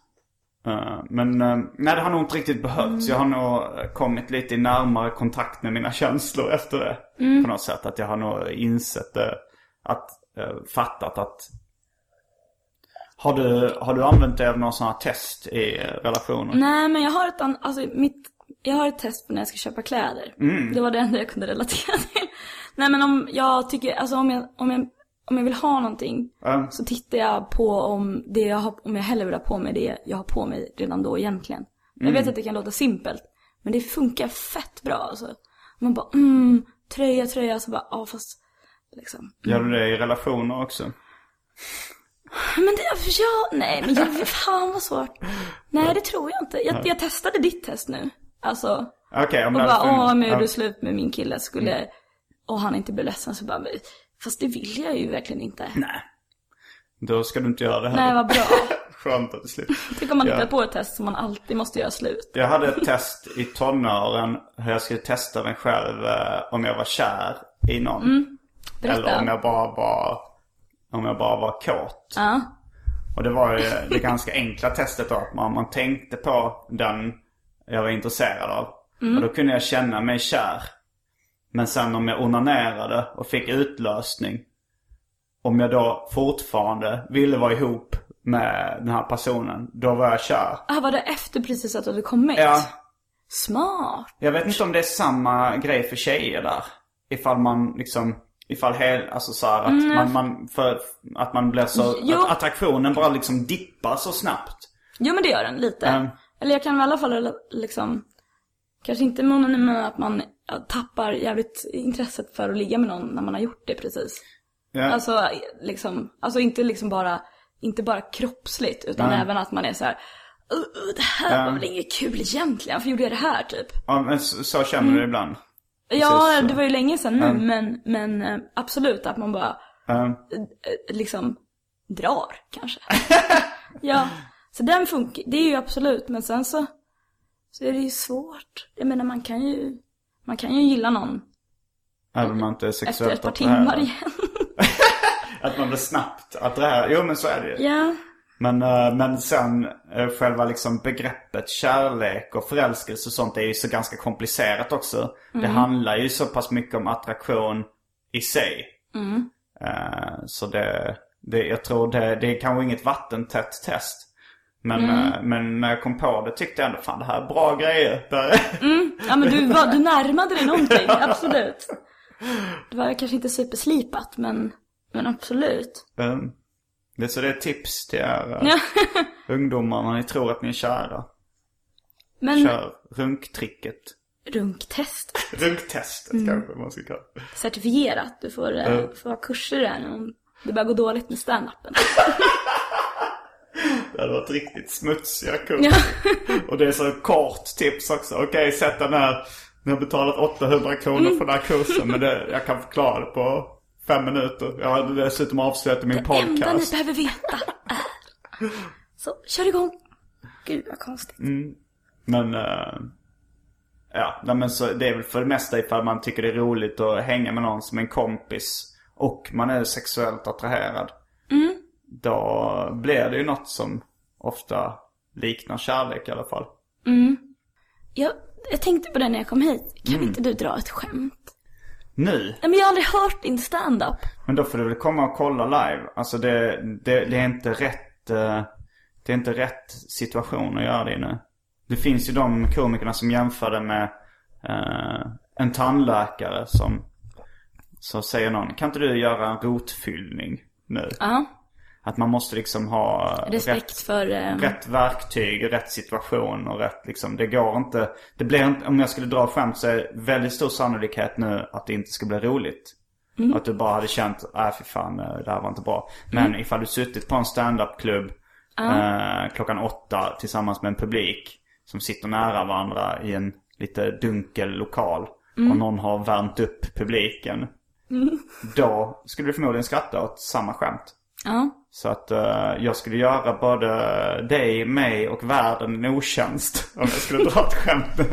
Eh, men uh, nej, det har nog inte riktigt behövts. Jag har nog eh, kommit lite i närmare kontakt med mina känslor efter det. På något sätt. Att jag har nog insett det. Att, uh, fattat att... Har du, har du använt dig av någon sån här test i relationer? Nej, men jag har ett an- alltså mitt, jag har ett test på när jag ska köpa kläder. Det var det enda jag kunde relatera till. Nej men om jag tycker, alltså om jag, om jag, om jag vill ha någonting Ja. så tittar jag på om det jag har, om jag hellre vill ha på mig det jag har på mig redan då egentligen. Jag vet att det kan låta simpelt, men det funkar fett bra alltså. Man bara, mm, tröja, tröja. Så bara, ja fast liksom. Gör du det i relationer också? Men det, ja, nej men jag, fan vad svårt. Nej det tror jag inte. Jag, jag testade ditt test nu. Alltså, Okej, om och bara, åh jag gjorde ja. slut med min kille skulle, Mm. och han inte blev ledsen så bara, men, fast det vill jag ju verkligen inte. Nej. Då ska du inte göra det här. Nej vad bra. Skönt att det är slut. Tänk om man Ja. hittar på ett test som man alltid måste göra slut. Jag hade ett test i tonåren hur jag skulle testa mig själv eh, om jag var kär i någon. Mm. Eller om jag bara var, om jag bara var kåt. Ja. Och det var ju det ganska enkla testet då. Att man, man tänkte på den jag var intresserad av. Mm. Och då kunde jag känna mig kär. Men sen om jag onanerade och fick utlösning. Om jag då fortfarande ville vara ihop med den här personen. Då var jag kär. Ah, var det efter precis att du hade kommit? Ja. Smart. Jag vet inte om det är samma grej för tjejer där. Ifall man liksom, ifall hel, alltså så här, att man, man, för att man blir så, Mm. Jo. att attraktionen bara liksom dippar så snabbt. Jo men det gör den lite. Mm. Eller jag kan i alla fall liksom, kanske inte men att man tappar jävligt intresset för att ligga med någon när man har gjort det precis. Ja. Alltså liksom, alltså inte liksom bara, inte bara kroppsligt utan Nej. även att man är så här. "Uh, uh, det här Ja. var väl inget kul egentligen, varför gjorde jag det här typ? Ja, men så, så känner du ibland. Ja, Precis så. det var ju länge sedan nu men, men eh, absolut att man bara eh, liksom drar kanske. ja, så den funkar, det är ju absolut, men sen så, så är det ju svårt. Jag menar man kan ju, man kan ju gilla någon även om man inte är efter sexuellt ett par timmar igen. Att man blir snabbt attraherad. Jo men så är det ju. ja, Men, eh, men sen eh, själva liksom begreppet kärlek och förälskelse och sånt är ju så ganska komplicerat också. Det handlar ju så pass mycket om attraktion i sig. Eh, så det, det, jag tror det, det är kanske inget vattentätt test. Men, eh, men när jag kom på det tyckte jag ändå fan det här är bra grejer. Det- ja men du, var, du närmade dig någonting, absolut. Det var kanske inte superslipat men, men absolut. Um, det, så det är tips till er Ja. ungdomar när ni tror att ni är kära. Men Kör runktricket. runktest, Runktestet kanske man ska kalla det. certifierat. Du får, eh, Ja. får ha kurser där om det börjar gå dåligt med standupen. Det hade varit riktigt smutsiga kurs. Ja. Och det är så kort tips också. Okej, sätt den här. Ni har betalat 800 kronor för den här kursen. Men det, jag kan förklara det på fem minuter. Jag hade dessutom avslöjat min Det enda ni podcast. behöver veta är... Så, kör igång. Gud vad konstigt. Men, eh, ja, men så det är väl för det mesta ifall man tycker det är roligt att hänga med någon som en kompis. Och man är sexuellt attraherad. Då blir det ju något som ofta liknar kärlek i alla fall. Jag, jag tänkte på det när jag kom hit. Kan Mm. inte du dra ett skämt? Nu? Nej men jag har aldrig hört din standup. Men då får du väl komma och kolla live. Alltså det, det, det är inte rätt, eh, det är inte rätt situation att göra det i nu. Det finns ju de komikerna som jämför det med eh, en tandläkare som, så säger någon, kan inte du göra en rotfyllning nu? Ja, Att man måste liksom ha respekt rätt, för... Eh, rätt verktyg, rätt situation och rätt liksom, det går inte. Det blir inte, om jag skulle dra skämt så är det väldigt stor sannolikhet nu att det inte ska bli roligt. Att du bara hade känt, nej fy fan eh, det här var inte bra. Men ifall du suttit på en standup-klubb eh, klockan åtta tillsammans med en publik som sitter nära varandra i en lite dunkel lokal. Och någon har värmt upp publiken. Då skulle du förmodligen skratta åt samma skämt. ja. Så att eh, jag skulle göra både dig, mig och världen en otjänst om jag skulle dra ett skämt.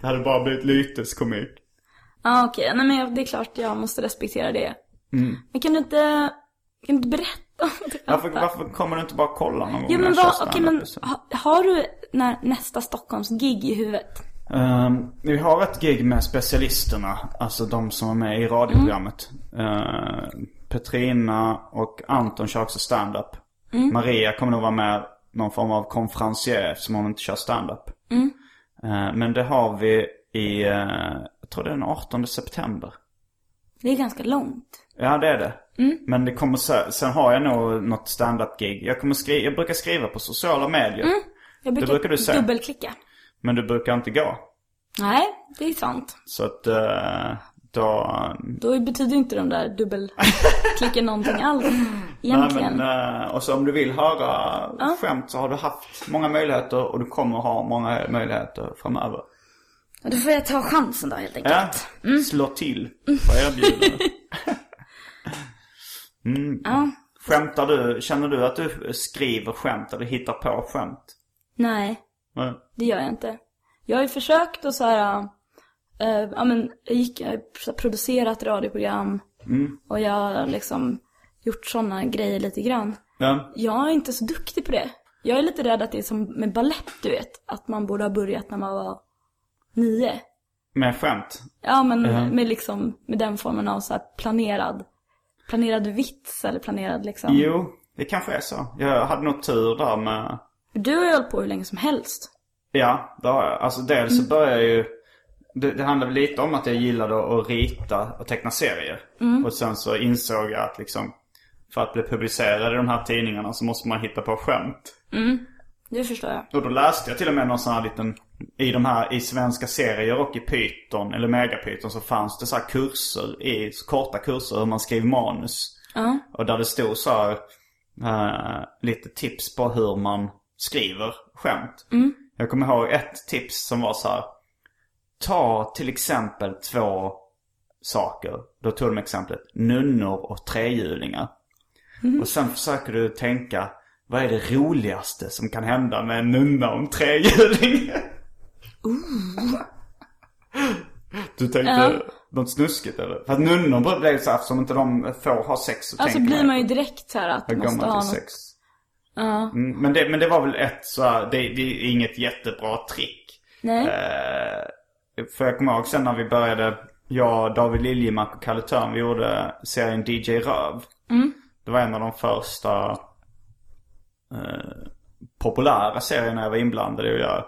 Det hade bara blivit lyteskomik. Ja okej, nej men det är klart jag måste respektera det. Mm. Men kan du inte, kan du inte berätta om det? Varför, varför kommer du inte bara kolla någon gång när men vad, okej men stand-up, liksom? ha, har du när, nästa Stockholms-gig i huvudet? Ehm, vi har ett gig med specialisterna, alltså de som är med i radioprogrammet. Ehm, Petrina och Anton kör också stand-up. Maria kommer nog vara med någon form av konferencier som hon inte kör stand-up. Ehm, men det har vi i, eh, jag tror det är den 18 september. Det är ganska långt. Ja det är det. Men det kommer sen, sen har jag nog något stand-up-gig. Jag, kommer skri- jag brukar skriva på sociala medier. Jag brukar, brukar du säga. dubbelklicka. Men du brukar inte gå. Nej, det är sant. Så att eh, då... Då betyder inte de där dubbelklicken någonting alls egentligen. Nej, men, eh, och så om du vill höra skämt så har du haft många möjligheter och du kommer ha många möjligheter framöver. Då får jag ta chansen då helt enkelt. Ja, slå till på erbjudandet. Ja. Skämtar du, känner du att du skriver skämt eller hittar på skämt? Nej, Nej. det gör jag inte. Jag har ju försökt att så här, eh, ja men jag gick, jag har producerat radioprogram. Och jag har liksom gjort sådana grejer lite grann. Ja. Jag är inte så duktig på det. Jag är lite rädd att det är som med ballett, du vet. Att man borde ha börjat när man var nio. Med skämt? Ja, men med liksom, med den formen av så här planerad, planerad vits eller planerad liksom. Jo, det kanske är så. Jag hade nog tur där med... Du har ju hållit på hur länge som helst. Ja, det har jag. Alltså dels så började jag ju... Det, det handlade väl lite om att jag gillade att rita och teckna serier. Och sen så insåg jag att liksom... För att bli publicerad i de här tidningarna så måste man hitta på skämt. Det förstår jag. Och då läste jag till och med någon sån här liten... I de här, i svenska serier och i Python, eller Megapython så fanns det så här kurser i, korta kurser hur man skriver manus. Ja. Och där det stod så här, eh, lite tips på hur man skriver skämt. Jag kommer ihåg ett tips som var så här. Ta till exempel två saker. Då tog de exemplet nunnor och trehjulingar. Och sen försöker du tänka, vad är det roligaste som kan hända med en nunna och en trehjuling? Du tänkte Ja. något snuskigt eller? För att nunnor blir så här, eftersom inte de får ha sex så Alltså blir man ju direkt så här att man måste ha något. sex? Ja. Mm, men, det, men det var väl ett så här, det, det är inget jättebra trick. Nej. Eh, för jag kommer ihåg sen när vi började, jag, David Liljemark och Kalle Törn, vi gjorde serien DJ Röv. Det var en av de första eh, populära serierna jag var inblandad i att göra.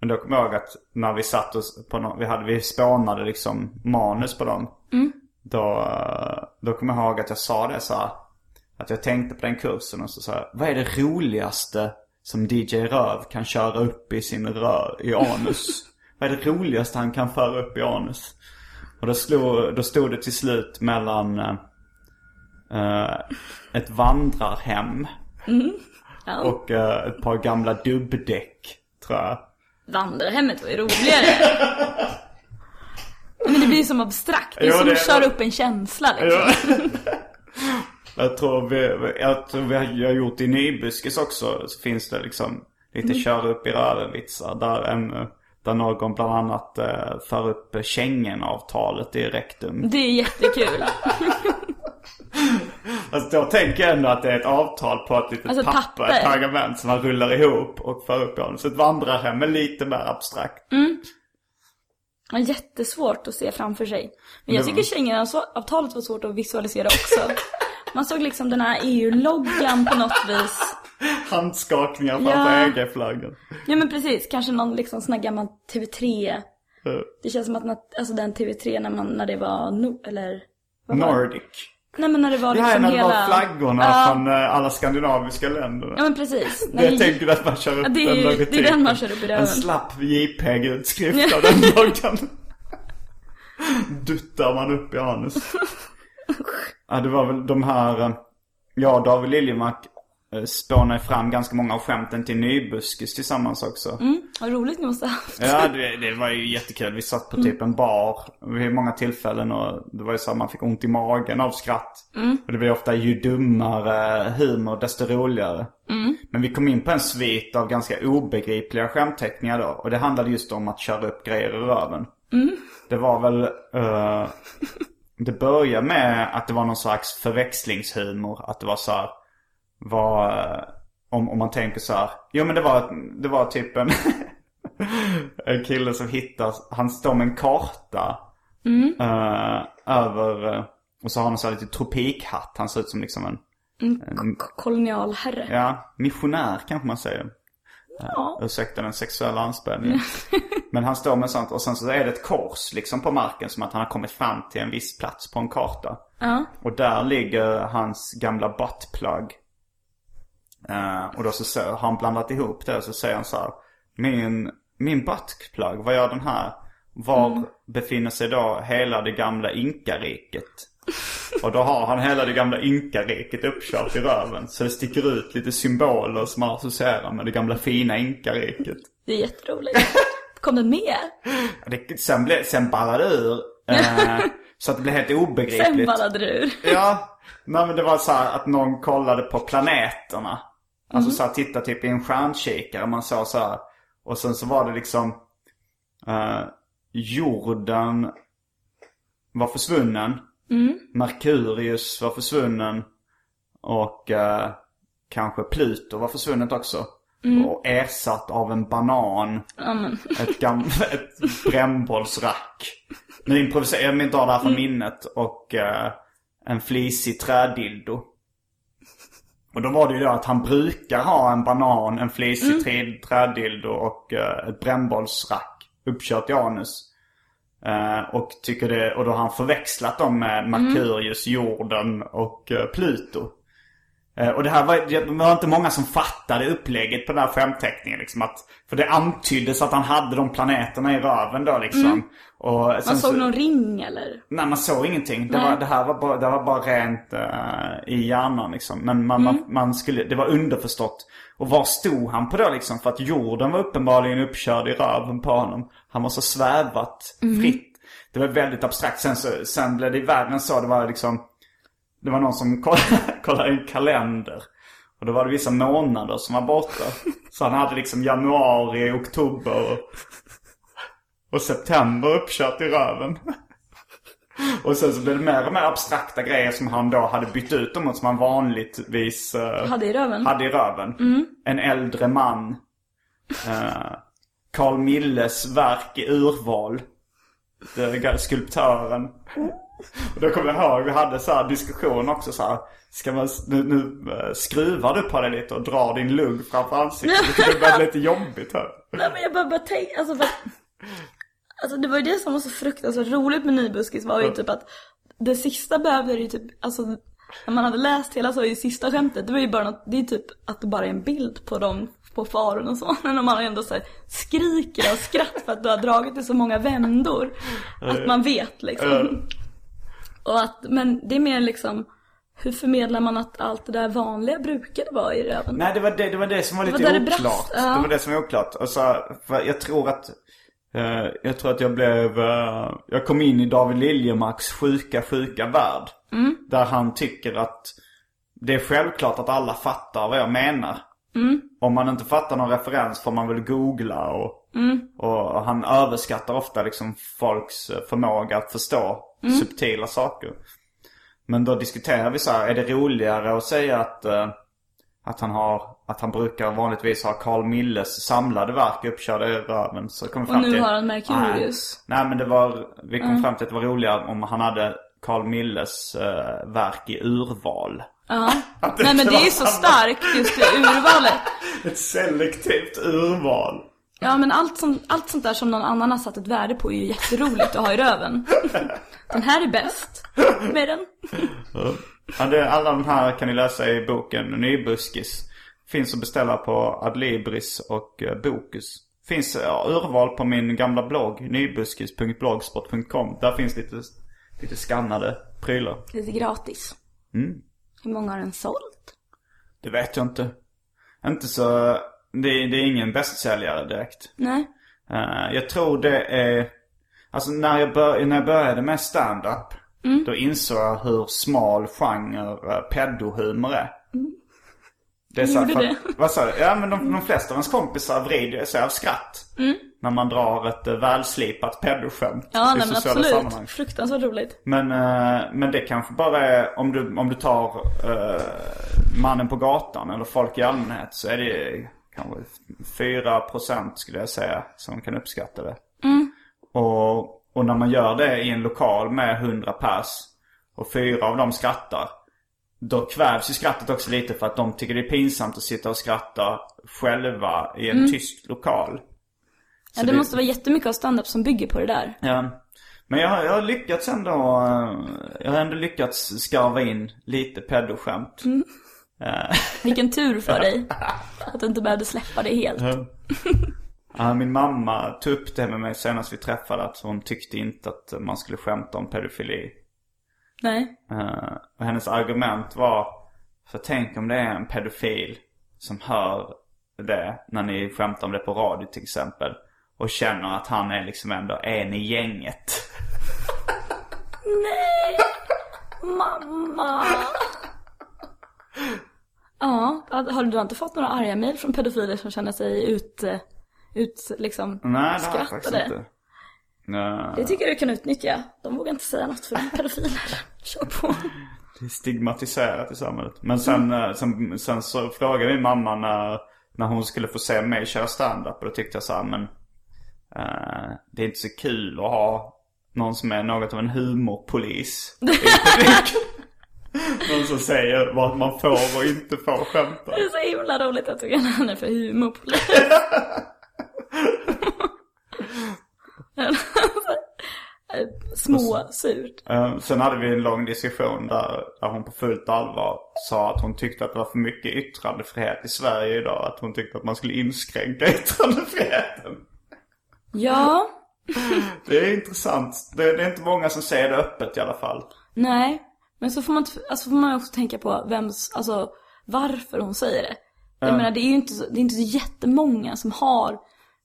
Men då kommer jag ihåg att när vi satt oss på någon, vi hade, vi spånade liksom manus på dem. Då, eh, då kommer jag ihåg att jag sa det så här, Att jag tänkte på den kursen och så sa vad är det roligaste som DJ Röv kan köra upp i sin rör, i anus? vad är det roligaste han kan föra upp i anus? Och då, slog, då stod det till slut mellan eh, eh, ett vandrarhem Ja. och eh, ett par gamla dubbdäck, tror jag. Vandrarhemmet var ju roligare. Men det blir som abstrakt. Det är Jo, som det- att köra upp en känsla liksom. Jag tror vi, jag tror vi har, jag har gjort i Nybuskis också, så finns det liksom lite Mm. köra upp i röven-vitsar. Där, en, där någon bland annat eh, för upp Schengen-avtalet i rektum. Det är jättekul. Alltså då tänker jag ändå att det är ett avtal på ett litet Alltså papper, papper. ett pergament som man rullar ihop och för upp i honom. Så ett vandrarhem är lite mer abstrakt. Ja, jättesvårt att se framför sig. Men jag tycker Schengen-avtalet var svårt att visualisera också. Man såg liksom den här EU-loggan på något vis. Handskakningar framför Ja. EG-flaggan. Ja men precis, kanske någon liksom sån här gammal TV3. Eh, Det känns som att när, alltså den TV3 när man, när det var, no, eller? var det? Nordic. Nej men när det var Ja, liksom när det hela... var flaggorna Ja. från eh, alla skandinaviska länderna. Ja men precis. Det jag Nej, tänker att man kör upp Ja, det är den logotypen. det är den man kör upp i röven. En slapp JPEG-utskrift av den loggan. Duttar man upp i anus. ja, det var väl de här... eh, och David Liljemark eh, spånade fram ganska många av skämten till Nybuskis tillsammans också. Mm, vad roligt ni måste ha haft. Ja, det, det var ju jättekul. Vi satt på typ en bar vid många tillfällen och det var ju så att man fick ont i magen av skratt. Och det blev ofta ju dummare humor desto roligare. Men vi kom in på en svit av ganska obegripliga skämtteckningar då. Och det handlade just om att köra upp grejer i röven. Det var väl... eh, det började med att det var någon slags förväxlingshumor. Att det var så här, var, eh, om, om man tänker så här. Jo men det var, det var typ en, en kille som hittar, han står med en karta. eh, över, eh, och så har han en sån här lite tropikhatt. Han ser ut som liksom en, K- kolonialherre. ja, missionär kanske man säger. Ja. Ursäkta den sexuella anspelningen. Men han står med sånt och sen så är det ett kors liksom på marken som att han har kommit fram till en viss plats på en karta. Ja. Och där ligger hans gamla buttplug. Eh, och då så, så har han blandat ihop det och så säger han så här. Min, min buttplug, vad gör den här? Var befinner sig då hela det gamla inkariket? Och då har han hela det gamla inkariket uppkört i röven. Så det sticker ut lite symboler som man associerar med det gamla fina inkariket. Det är jätteroligt. Kom det mer? Det, sen, blev, sen ballade det ur. Eh, så att det blev helt Sen obegripligt. ballade det ur. Ja, nej men det var så här att någon kollade på planeterna. Alltså så här, titta typ i en stjärnkikare, man såg så här. Och sen så var det liksom eh, jorden var försvunnen. Merkurius var försvunnen. Och eh, kanske Pluto var försvunnet också. Och ersatt av en banan. Ja, men. Ett, gam- ett brännbollsrack. Nu improviserar jag, jag drar det här från minnet. Och eh, en flisig trädildo. Och då var det ju då att han brukar ha en banan, en flisig mm. trädildo och eh, ett brännbollsrack uppkört i anus. Eh, och, tycker det, och då har han förväxlat dem med Merkurius, jorden och eh, Pluto. Eh, och det här var, det var inte många som fattade upplägget på den här skämtteckningen. Liksom, att, för det antyddes att han hade de planeterna i röven då liksom. Och sen Man såg så- någon ring eller? Nej man såg ingenting. Det, Nej. var, det här var bara, det var bara rent eh, i hjärnan liksom. Men man, man, man skulle, det var underförstått. Och var stod han på då liksom? För att jorden var uppenbarligen uppkörd i röven på honom. Han måste ha svävat fritt. Det var väldigt abstrakt. Sen, så, sen blev det värre än så. Det var liksom, det var någon som kollade, kollade en kalender. Och då var det vissa månader som var borta. Så han hade liksom januari, oktober och, och september uppkört i röven. Och sen så blev det mer och mer abstrakta grejer som han då hade bytt ut dem mot som han vanligtvis eh, Hade i röven? hade i röven. En äldre man. Eh, Carl Milles verk i urval. Det, skulptören. Och då kommer jag ihåg, vi hade så här diskussion också så här. Ska man, nu, nu eh, skruvar du på dig lite och drar din lugg framför ansiktet. Det börjar bli lite jobbigt här. Nej men jag bara, bara tänk, alltså för, Alltså det var ju det som var så fruktansvärt roligt med Nybuskis var ju typ att det sista behövde ju typ, alltså när man hade läst hela så ju sista skämtet, det var ju bara något, det är typ att det bara är en bild på dem på faren och så. Men man ändå så skriker av skratt för att du har dragit det så många vändor. Att man vet liksom. Och att, men det är mer liksom, hur förmedlar man att allt det där vanliga brukade vara i röven? Nej, det var det, det, var det som var Det lite var där det oklart. brast, ja. Det var det som var oklart. Och så, jag tror att eh, jag tror att jag blev, eh, jag kom in i David Liljemarks sjuka, sjuka värld. Mm. Där han tycker att det är självklart att alla fattar vad jag menar. Mm. Om man inte fattar någon referens får man väl googla och, Mm. och han överskattar ofta liksom folks eh, förmåga att förstå Mm. subtila saker. Men då diskuterar vi så här, är det roligare att säga att, eh, att han har, att han brukar vanligtvis ha Carl Milles samlade verk uppkörda i röven. Så kom vi Och fram nu till, har han Merkurius. Nej, nej men det var, vi kom fram till att det var roligare om han hade Carl Milles eh, verk i urval. Ja. Nej men det är ju så starkt just det urvalet. Ett selektivt urval. Ja men allt, som, allt sånt där som någon annan har satt ett värde på är ju jätteroligt att ha i röven. Den här är bäst med den. Ja, alla de här kan ni läsa i boken Nybuskis. Finns att beställa på Adlibris och eh, Bokus. Finns ja, urval på min gamla blogg nybuskis.blogspot.com. Där finns lite, lite skannade prylar. Lite gratis. Mm. Hur många har den sålt? Det vet jag inte. Inte så... Det, det är ingen bästsäljare direkt. Nej. Eh, jag tror det är... Alltså när jag, bör, när jag började med stand-up. Då insåg jag hur smal genre uh, pedohumor är. Det är så Gjorde det? Vad sa du? Ja men de, de flesta av ens kompisar vrider sig av skratt. När man drar ett uh, välslipat pedoskämt Ja i nej men sociala absolut. sammanhang. Fruktansvärt roligt. Men, eh, men det kanske bara är om du, om du tar eh, mannen på gatan eller folk i allmänhet så är det kanske 4% skulle jag säga som kan uppskatta det. Och, och när man gör det i en lokal med 100 pers och fyra av dem skrattar. Då kvävs ju skrattet också lite för att de tycker det är pinsamt att sitta och skratta själva i en tyst lokal. Ja det, måste vara jättemycket av standup som bygger på det där. Ja. Men jag, har- jag har lyckats ändå, eh, jag har ändå lyckats skarva in lite pedoskämt. Vilken tur för dig. Att du inte behövde släppa det helt. Ja, min mamma tog upp det med mig senast vi träffade att hon tyckte inte att man skulle skämta om pedofili. Nej. Eh, och hennes argument var, för tänk om det är en pedofil som hör det när ni skämtar om det på radio till exempel. Och känner att han är liksom ändå en i gänget. Nej! Mamma! Ja, har du inte fått några arga mejl från pedofiler som känner sig ut, eh, ut liksom Nej, det har jag faktiskt inte. Nej. Det tycker jag du kan utnyttja. De vågar inte säga något för de pedofiler. Kör på. Det är stigmatiserat i samhället. Men sen, eh, sen, sen så frågade min mamma när, när hon skulle få se mig köra stand-up. Och då tyckte jag så här, men eh, det är inte så kul att ha någon som är något av en humorpolis i publiken. Någon som säger vad man får och inte får skämta. Det är så himla roligt att du kallar henne för humorpolis. Små surt. Eh, Sen hade vi en lång diskussion där, där hon på fullt allvar sa att hon tyckte att det var för mycket yttrandefrihet i Sverige idag. Att hon tyckte att man skulle inskränka yttrandefriheten. Ja, Det är intressant. Det, det är inte många som säger det öppet i alla fall. nej. Men så får man, alltså får man också tänka på vems, alltså varför hon säger det. Jag menar det är ju inte så, det är inte så jättemånga som har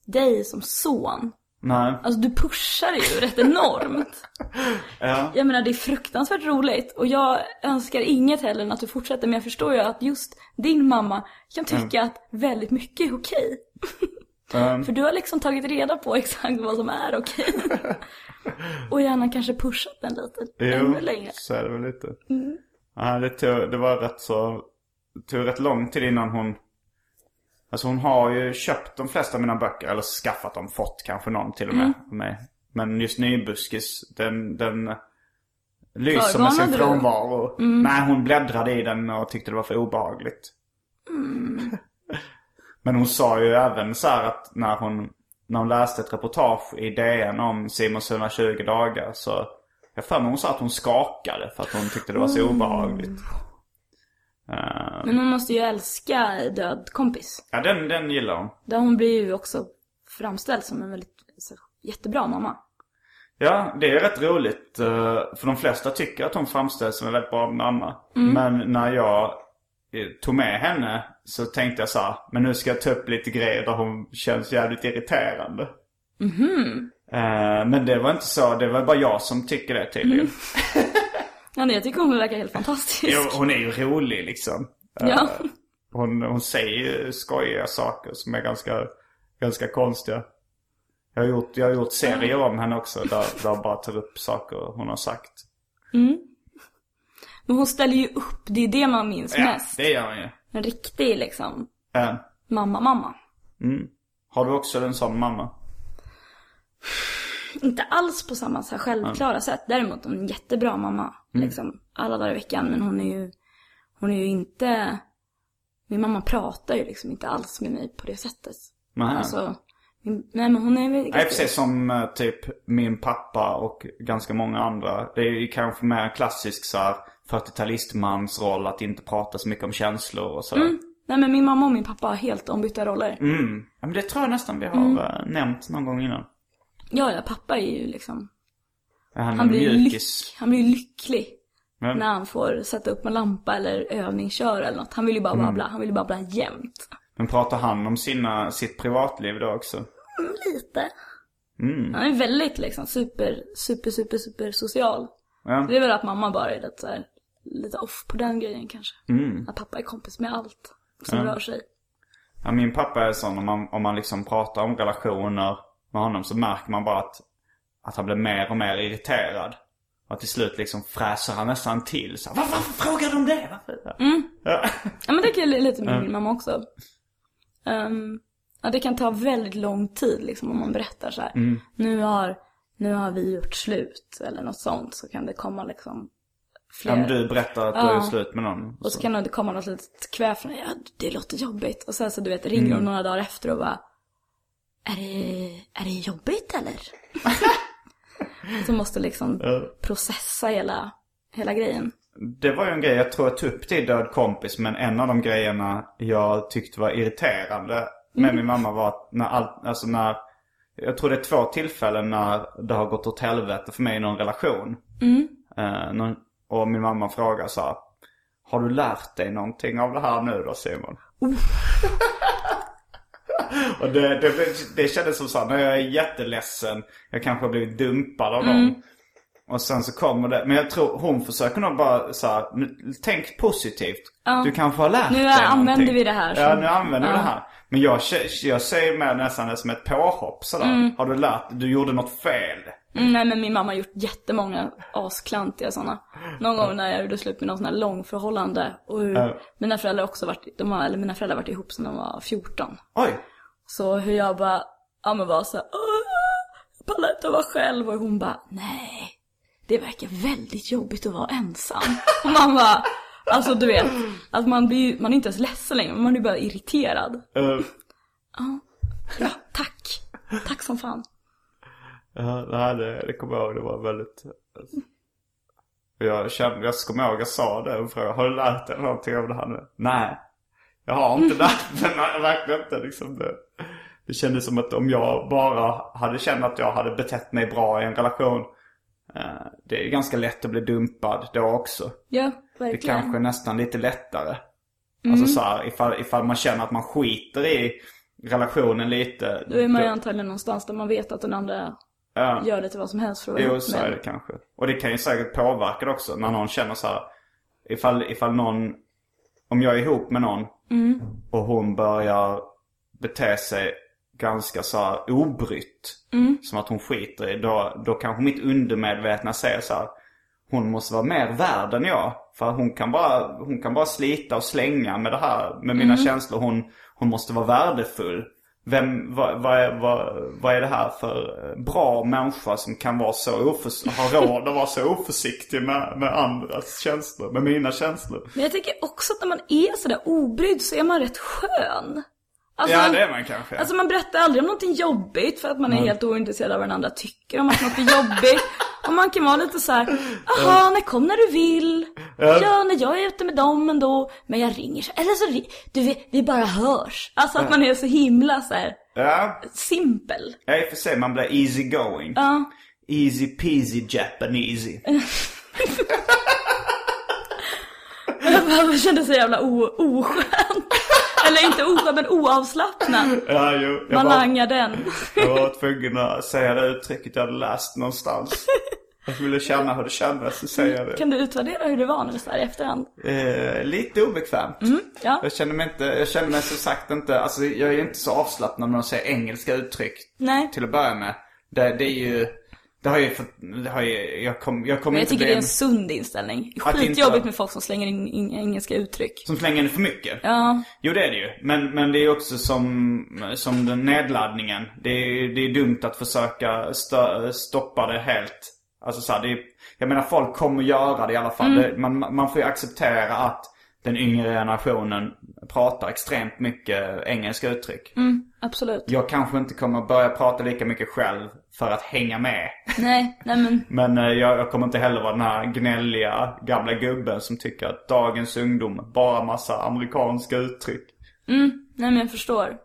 dig som son. Nej. Alltså du pushar ju rätt enormt. Ja. Jag menar det är fruktansvärt roligt och jag önskar inget heller än att du fortsätter men jag förstår ju att just din mamma kan tycka att väldigt mycket är okej. Um, För du har liksom tagit reda på exakt vad som är okej. och gärna kanske pushat den lite jo, ännu längre. så är det väl lite. Ja, det, tog, det var rätt så... Det tog rätt lång tid innan hon... Alltså hon har ju köpt de flesta av mina böcker. Eller skaffat dem, fått kanske någon till och med. av mig. Men just Nybuskis, den, den lyser med sin frånvaro. Nej, hon bläddrade i den och tyckte det var för obehagligt. Men hon sa ju även så här att när hon, när hon läste ett reportage i DN om Simons 120 dagar så jag för mig hon sa att hon skakade för att hon tyckte det var så obehagligt. Eh, Men hon måste ju älska Död kompis. ja, den, den gillar hon. Där hon blir ju också framställd som en väldigt så, jättebra mamma. Ja, det är rätt roligt. eh, För de flesta tycker att hon framställs som en väldigt bra mamma. Men när jag eh, tog med henne så tänkte jag så här, men nu ska jag ta upp lite grejer där hon känns jävligt irriterande. Eh, Men det var inte så, det var bara jag som tycker det tydligen. Ja, nej, jag tycker hon verkar helt fantastisk. Jo, hon är ju rolig liksom. Eh, Ja. Hon, hon säger ju skojiga saker som är ganska, ganska konstiga. Jag har gjort, jag har gjort serier om henne också där, där jag bara tar upp saker hon har sagt. Men hon ställer ju upp, det är det man minns Ja, mest. det gör hon ju. En riktig liksom Eh, mamma-mamma. Har du också en sån mamma? Inte alls på samma så här självklara sätt. Däremot en jättebra mamma. Liksom alla dagar i veckan. Men hon är ju, hon är ju inte, min mamma pratar ju liksom inte alls med mig på det sättet. Nej. Alltså, min, nej men hon är väl Nej, precis som eh, typ min pappa och ganska många andra. Det är ju kanske mer klassisk så här 40-talistmans roll att inte prata så mycket om känslor och så. Mm. Nej men min mamma och min pappa har helt ombytta roller. Ja, men det tror jag nästan vi har eh, nämnt någon gång innan. Ja, ja, pappa är ju liksom, Är han, han blir, lyck, han blir lycklig. Men, När han får sätta upp en lampa eller övningsköra eller något. Han vill ju bara babbla, han vill ju babbla jämt. men pratar han om sina, sitt privatliv då också? Lite. Han är väldigt liksom super, super, super, super social. Ja. Det är väl att mamma bara är lite så här, lite off på den grejen kanske. Att pappa är kompis med allt som rör sig. Ja, min pappa är sån om man, om man liksom pratar om relationer med honom så märker man bara att, att han blir mer och mer irriterad. Och till slut liksom fräser han nästan till. Så, varför, varför frågar du om det? Varför? Ja. Ja men det kan jag lite med min mamma också. Um, ja, det kan ta väldigt lång tid liksom om man berättar så här. Nu, har, nu har vi gjort slut eller något sånt. Så kan det komma liksom Ja, men flera. du berättar att du Ja. är slut med någon. Och så kan det komma något litet kväv från ja det låter jobbigt. Och sen så du vet ringer hon några dagar efter och bara Är det, är det jobbigt eller? så måste liksom processa hela, hela grejen. Det var ju en grej jag tror jag tog upp till Död kompis. Men en av de grejerna jag tyckte var irriterande med min mamma var att när allt, alltså när Jag tror det är två tillfällen när det har gått åt helvete för mig i någon relation. Eh, någon, och min mamma frågar så här, Har du lärt dig någonting av det här nu då Simon? och det, det, det kändes som så här, när jag är jätteledsen, jag kanske har blivit dumpad av dem. Och sen så kommer det, men jag tror hon försöker nog bara så här, nu, tänk positivt. Du kanske har lärt Nu dig använder någonting. vi det här Ja, som- nu använder vi ja. det här. Men jag, jag säger mer nästan det som ett påhopp sådär. Mm. Har du lärt du gjorde något fel? Mm, nej men min mamma har gjort jättemånga asklantiga sådana. Någon gång när jag gjorde slut med någon sån här långförhållande. Och hur Ja. mina föräldrar också varit, de har, eller mina föräldrar varit ihop sedan de var 14. Oj. Så hur jag bara, ja men var såhär, jag pallar inte att vara själv. Och hon bara, nej. Det verkar väldigt jobbigt att vara ensam. Och man bara, alltså du vet, att man blir man är inte ens ledsen längre, man är bara irriterad. Uh, Ja, tack. Tack som fan. Ja, nej, det, det kommer jag ihåg. Det var väldigt... Jag kände, jag kommer ihåg jag sa det och frågade, har du lärt dig någonting av det här nu? Nej. Jag har inte lärt mig, nej, verkligen inte liksom det. Det kändes som att om jag bara hade känt att jag hade betett mig bra i en relation. Eh, det är ganska lätt att bli dumpad då också. Ja, Det är verkligen. kanske nästan lite lättare. Alltså så här, ifall, ifall man känner att man skiter i relationen lite. Då är man ju antagligen någonstans där man vet att den andra ja. gör lite vad som helst för att Jo, så är det kanske. Och det kan ju säkert påverka det också när någon känner så här. Ifall, ifall någon, om jag är ihop med någon och hon börjar bete sig ganska så här obrytt. Som att hon skiter i. Då, då kanske mitt undermedvetna säger så här. Hon måste vara mer värd än jag. För hon kan bara, hon kan bara slita och slänga med det här, med mina känslor. Hon, hon måste vara värdefull. Vem, vad, vad, är, vad, vad är det här för eh, bra människa som kan vara så oförs- ha råd att vara så oförsiktig med, med andras känslor, med mina känslor? Men jag tänker också att när man är sådär obrydd så är man rätt skön. Alltså, Ja, det är man kanske. Alltså man berättar aldrig om någonting jobbigt för att man är helt ointresserad av vad den andra tycker om att något är jobbigt. Och man kan vara lite så här, jaha, när kom när du vill. Ja, när jag är ute med dem ändå. Men jag ringer så, eller så, du vet, vi bara hörs. Alltså att man är så himla så här Ja, simpel. ja i och för sig man blir easy going. Ja. Easy peasy Japanesey. Jag kände så jävla o- oskön. Eller inte oskön, men oavslappnad. Ja, jo. Jag Man var, den. jag var tvungen att säga det uttrycket jag hade läst någonstans. Jag ville känna hur det kändes, säger jag det. Kan du utvärdera hur det var nu så här i efterhand? Eh, lite obekvämt. Ja. Jag känner mig inte, jag känner mig som sagt inte, alltså jag är inte så avslappnad när de säger engelska uttryck. Nej. Till att börja med. Det, det är ju, det har ju fått, det har ju, jag kommer jag kom Men jag inte tycker det är en, sund inställning. Inte- Skitjobbigt med folk som slänger in, in engelska uttryck. som slänger in för mycket. Ja. Jo det är det ju. Men, men det är också som, som den nedladdningen. Det är, det är dumt att försöka stö, stoppa det helt. Alltså så här, det är, jag menar folk kommer göra det i alla fall. Det, man, man får ju acceptera att den yngre generationen pratar extremt mycket engelska uttryck. Absolut. Jag kanske inte kommer börja prata lika mycket själv för att hänga med. Nej, nej men. Men eh, jag, jag kommer inte heller vara den här gnälliga gamla gubben som tycker att dagens ungdom bara massa amerikanska uttryck. Mm, nej men jag förstår.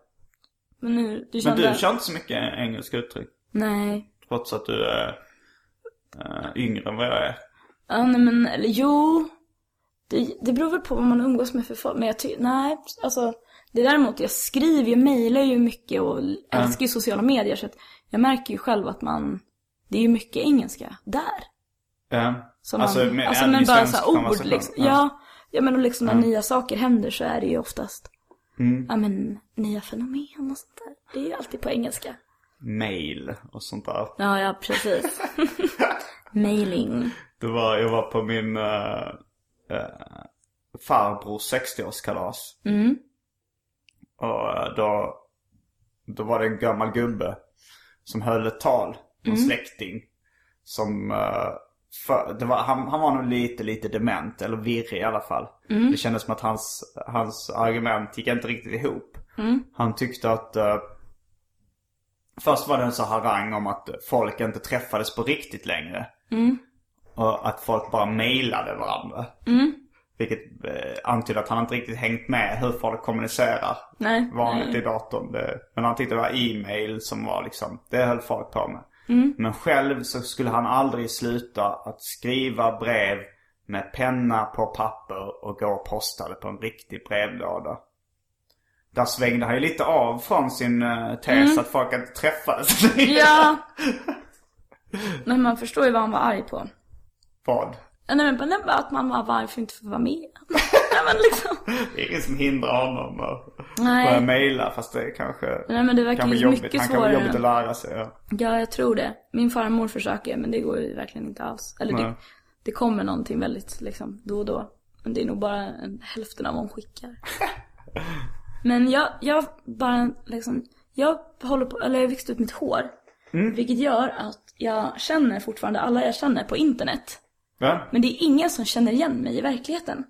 Men nu, du Men kände... du kör inte så mycket engelska uttryck. Nej. Trots att du är eh, yngre än vad jag är. Ja, nej men, eller jo. Det, det beror väl på vad man umgås med för folk. Men jag tycker, nej, alltså. Det däremot, jag skriver, jag mejlar ju mycket och älskar ju sociala medier. Så att jag märker ju själv att man, det är ju mycket engelska där. Ja. Som Alltså, man, med- alltså men bara svensk så här ord liksom. Ja. Ja. ja, men och liksom när nya saker händer så är det ju oftast, Mm. ja men nya fenomen och sånt där. Det är ju alltid på engelska. Mail och sånt där. Ja, ja precis. Mailing. Det var, jag var på min uh, farbrors 60-årskalas. Mm. Och eh, då, då var det en gammal gubbe som höll ett tal. En släkting. Som, eh, för, var, han, han var nog lite, lite dement. Eller virrig i alla fall. Det kändes som att hans, hans argument gick inte riktigt ihop. Han tyckte att eh, Först var det en så harang om att folk inte träffades på riktigt längre. Och att folk bara mejlade varandra. Vilket eh, antyder att han inte riktigt hängt med hur folk kommunicerar Nej, vanligt nej. i datorn. Det, men han tyckte det var e-mail som var liksom, det höll folk på med. Mm. Men själv så skulle han aldrig sluta att skriva brev med penna på papper och gå och posta det på en riktig brevlåda. Där svängde han ju lite av från sin uh, tes att folk inte träffades. Mm. Ja. Men man förstår ju vad han var arg på. Vad? Nej men bara- bara att man var arg för att inte få vara med. nej men liksom. Det är ingen som hindrar honom att Nej. börja mejla fast det är kanske, Nej men det verkar ju jobbigt. mycket Han kan svårare. jobbigt att lära sig. Ja. Ja, jag tror det. Min farmor försöker men det går ju verkligen inte alls. Eller det, det kommer någonting väldigt liksom då och då. Men det är nog bara en, hälften av vad hon skickar. men jag, jag bara liksom, jag håller på, eller jag har växt ut mitt hår. Mm. Vilket gör att jag känner fortfarande alla jag känner på internet. Va? Men det är ingen som känner igen mig i verkligheten.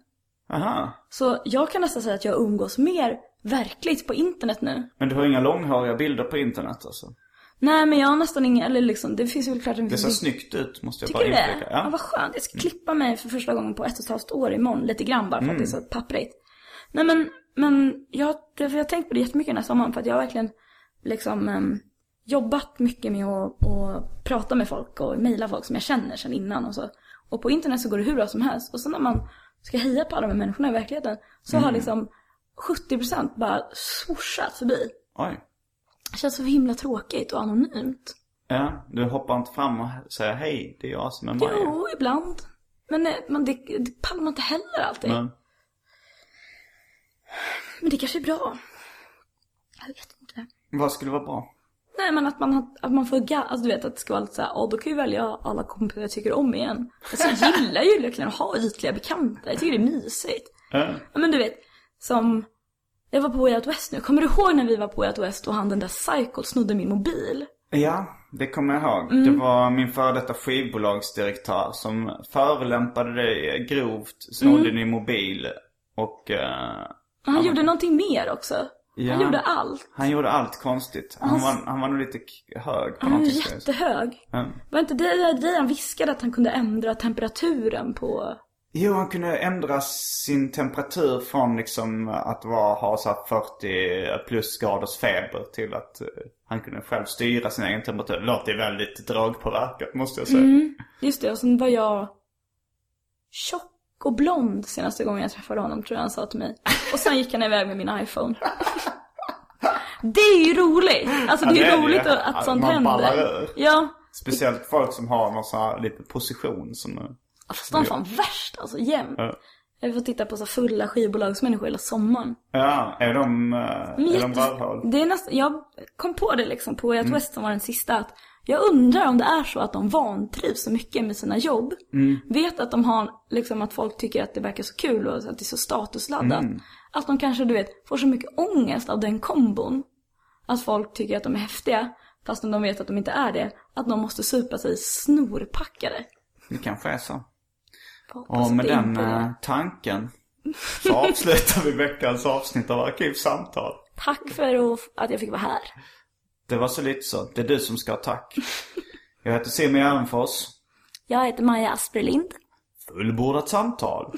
Aha. Så jag kan nästan säga att jag umgås mer verkligt på internet nu. Men du har inga långhåriga bilder på internet alltså? Nej men jag har nästan ingen, eller liksom, det finns väl klart en Det ser bild- snyggt ut måste jag Tycker bara du det? inflika. Ja. Ja. vad skönt. Jag ska klippa mig för första gången på ett och ett halvt år imorgon. Lite grann bara för Mm. att det är så papprigt. Nej men, men jag, jag har tänkt på det jättemycket den här sommaren. För att jag har verkligen liksom em, jobbat mycket med att, att prata med folk och mejla folk som jag känner sedan innan och så. Och på internet så går det hur bra som helst. Och sen när man ska heja på alla de här människorna i verkligheten. Så Mm. har liksom 70% bara swooshat förbi. Oj. Det känns så himla tråkigt och anonymt. Ja, du hoppar inte fram och säger hej, det är jag som är Maja. Jo, ibland. Men eh, man, det, det pallar man inte heller alltid. Men, Men det kanske är bra. Jag vet inte. vad skulle vara bra? Nej men att man, att man får alltså du vet att det ska vara lite såhär, ja då kan jag välja alla kompisar jag tycker om igen. Alltså jag gillar ju verkligen att ha ytliga bekanta, jag tycker det är mysigt. Ja. Ja men du vet, som, jag var på Way Out West nu, kommer du ihåg när vi var på Way Out West och han den där psycho snodde min mobil? Ja, det kommer jag ihåg. Mm. Det var min före detta skivbolagsdirektör som förolämpade dig grovt, snodde Mm. din mobil och Och han gjorde någonting mer också. Ja. Han gjorde allt. han gjorde allt konstigt. Han var, han var nog lite hög på Han var jättehög. Ja. Var inte det det han viskade att han kunde ändra temperaturen på? Jo, han kunde ändra sin temperatur från liksom att vara, ha så här 40 plus graders feber till att eh, han kunde själv styra sin egen temperatur. Det låter väldigt dragpåverkat måste jag säga. Mm, just det, och sen var jag tjock och blond senaste gången jag träffade honom, tror jag han sa till mig. Och sen gick han iväg med min iPhone. Det är ju roligt! Alltså Ja, det är det är ju det roligt att, att Ja, sånt man händer. Ja, Speciellt folk som har någon sån här lite position som... eh, fast de är fan värst alltså, jämt. Ja. Jag fått titta på så fulla skivbolagsmänniskor hela sommaren. Ja, är de, eh, är de jätte- rövhål? det är nästan, jag kom på det liksom på Way Mm. Out West som var den sista att jag undrar om det är så att de vantrivs så mycket med sina jobb. Mm. Vet att de har, liksom att folk tycker att det verkar så kul och att det är så statusladdat. Mm. Att de kanske, du vet, får så mycket ångest av den kombon. Att folk tycker att de är häftiga, fastän de vet att de inte är det. Att de måste supa sig snorpackade. Det kanske är så. Och med den eh, tanken så avslutar vi veckans avsnitt av Arkivsamtal. Tack för att jag fick vara här. Det var så lite så. Det är du som ska ha tack. Jag heter Simon Gärdenfors. Jag heter Maja Asperlind. Fullbordat samtal.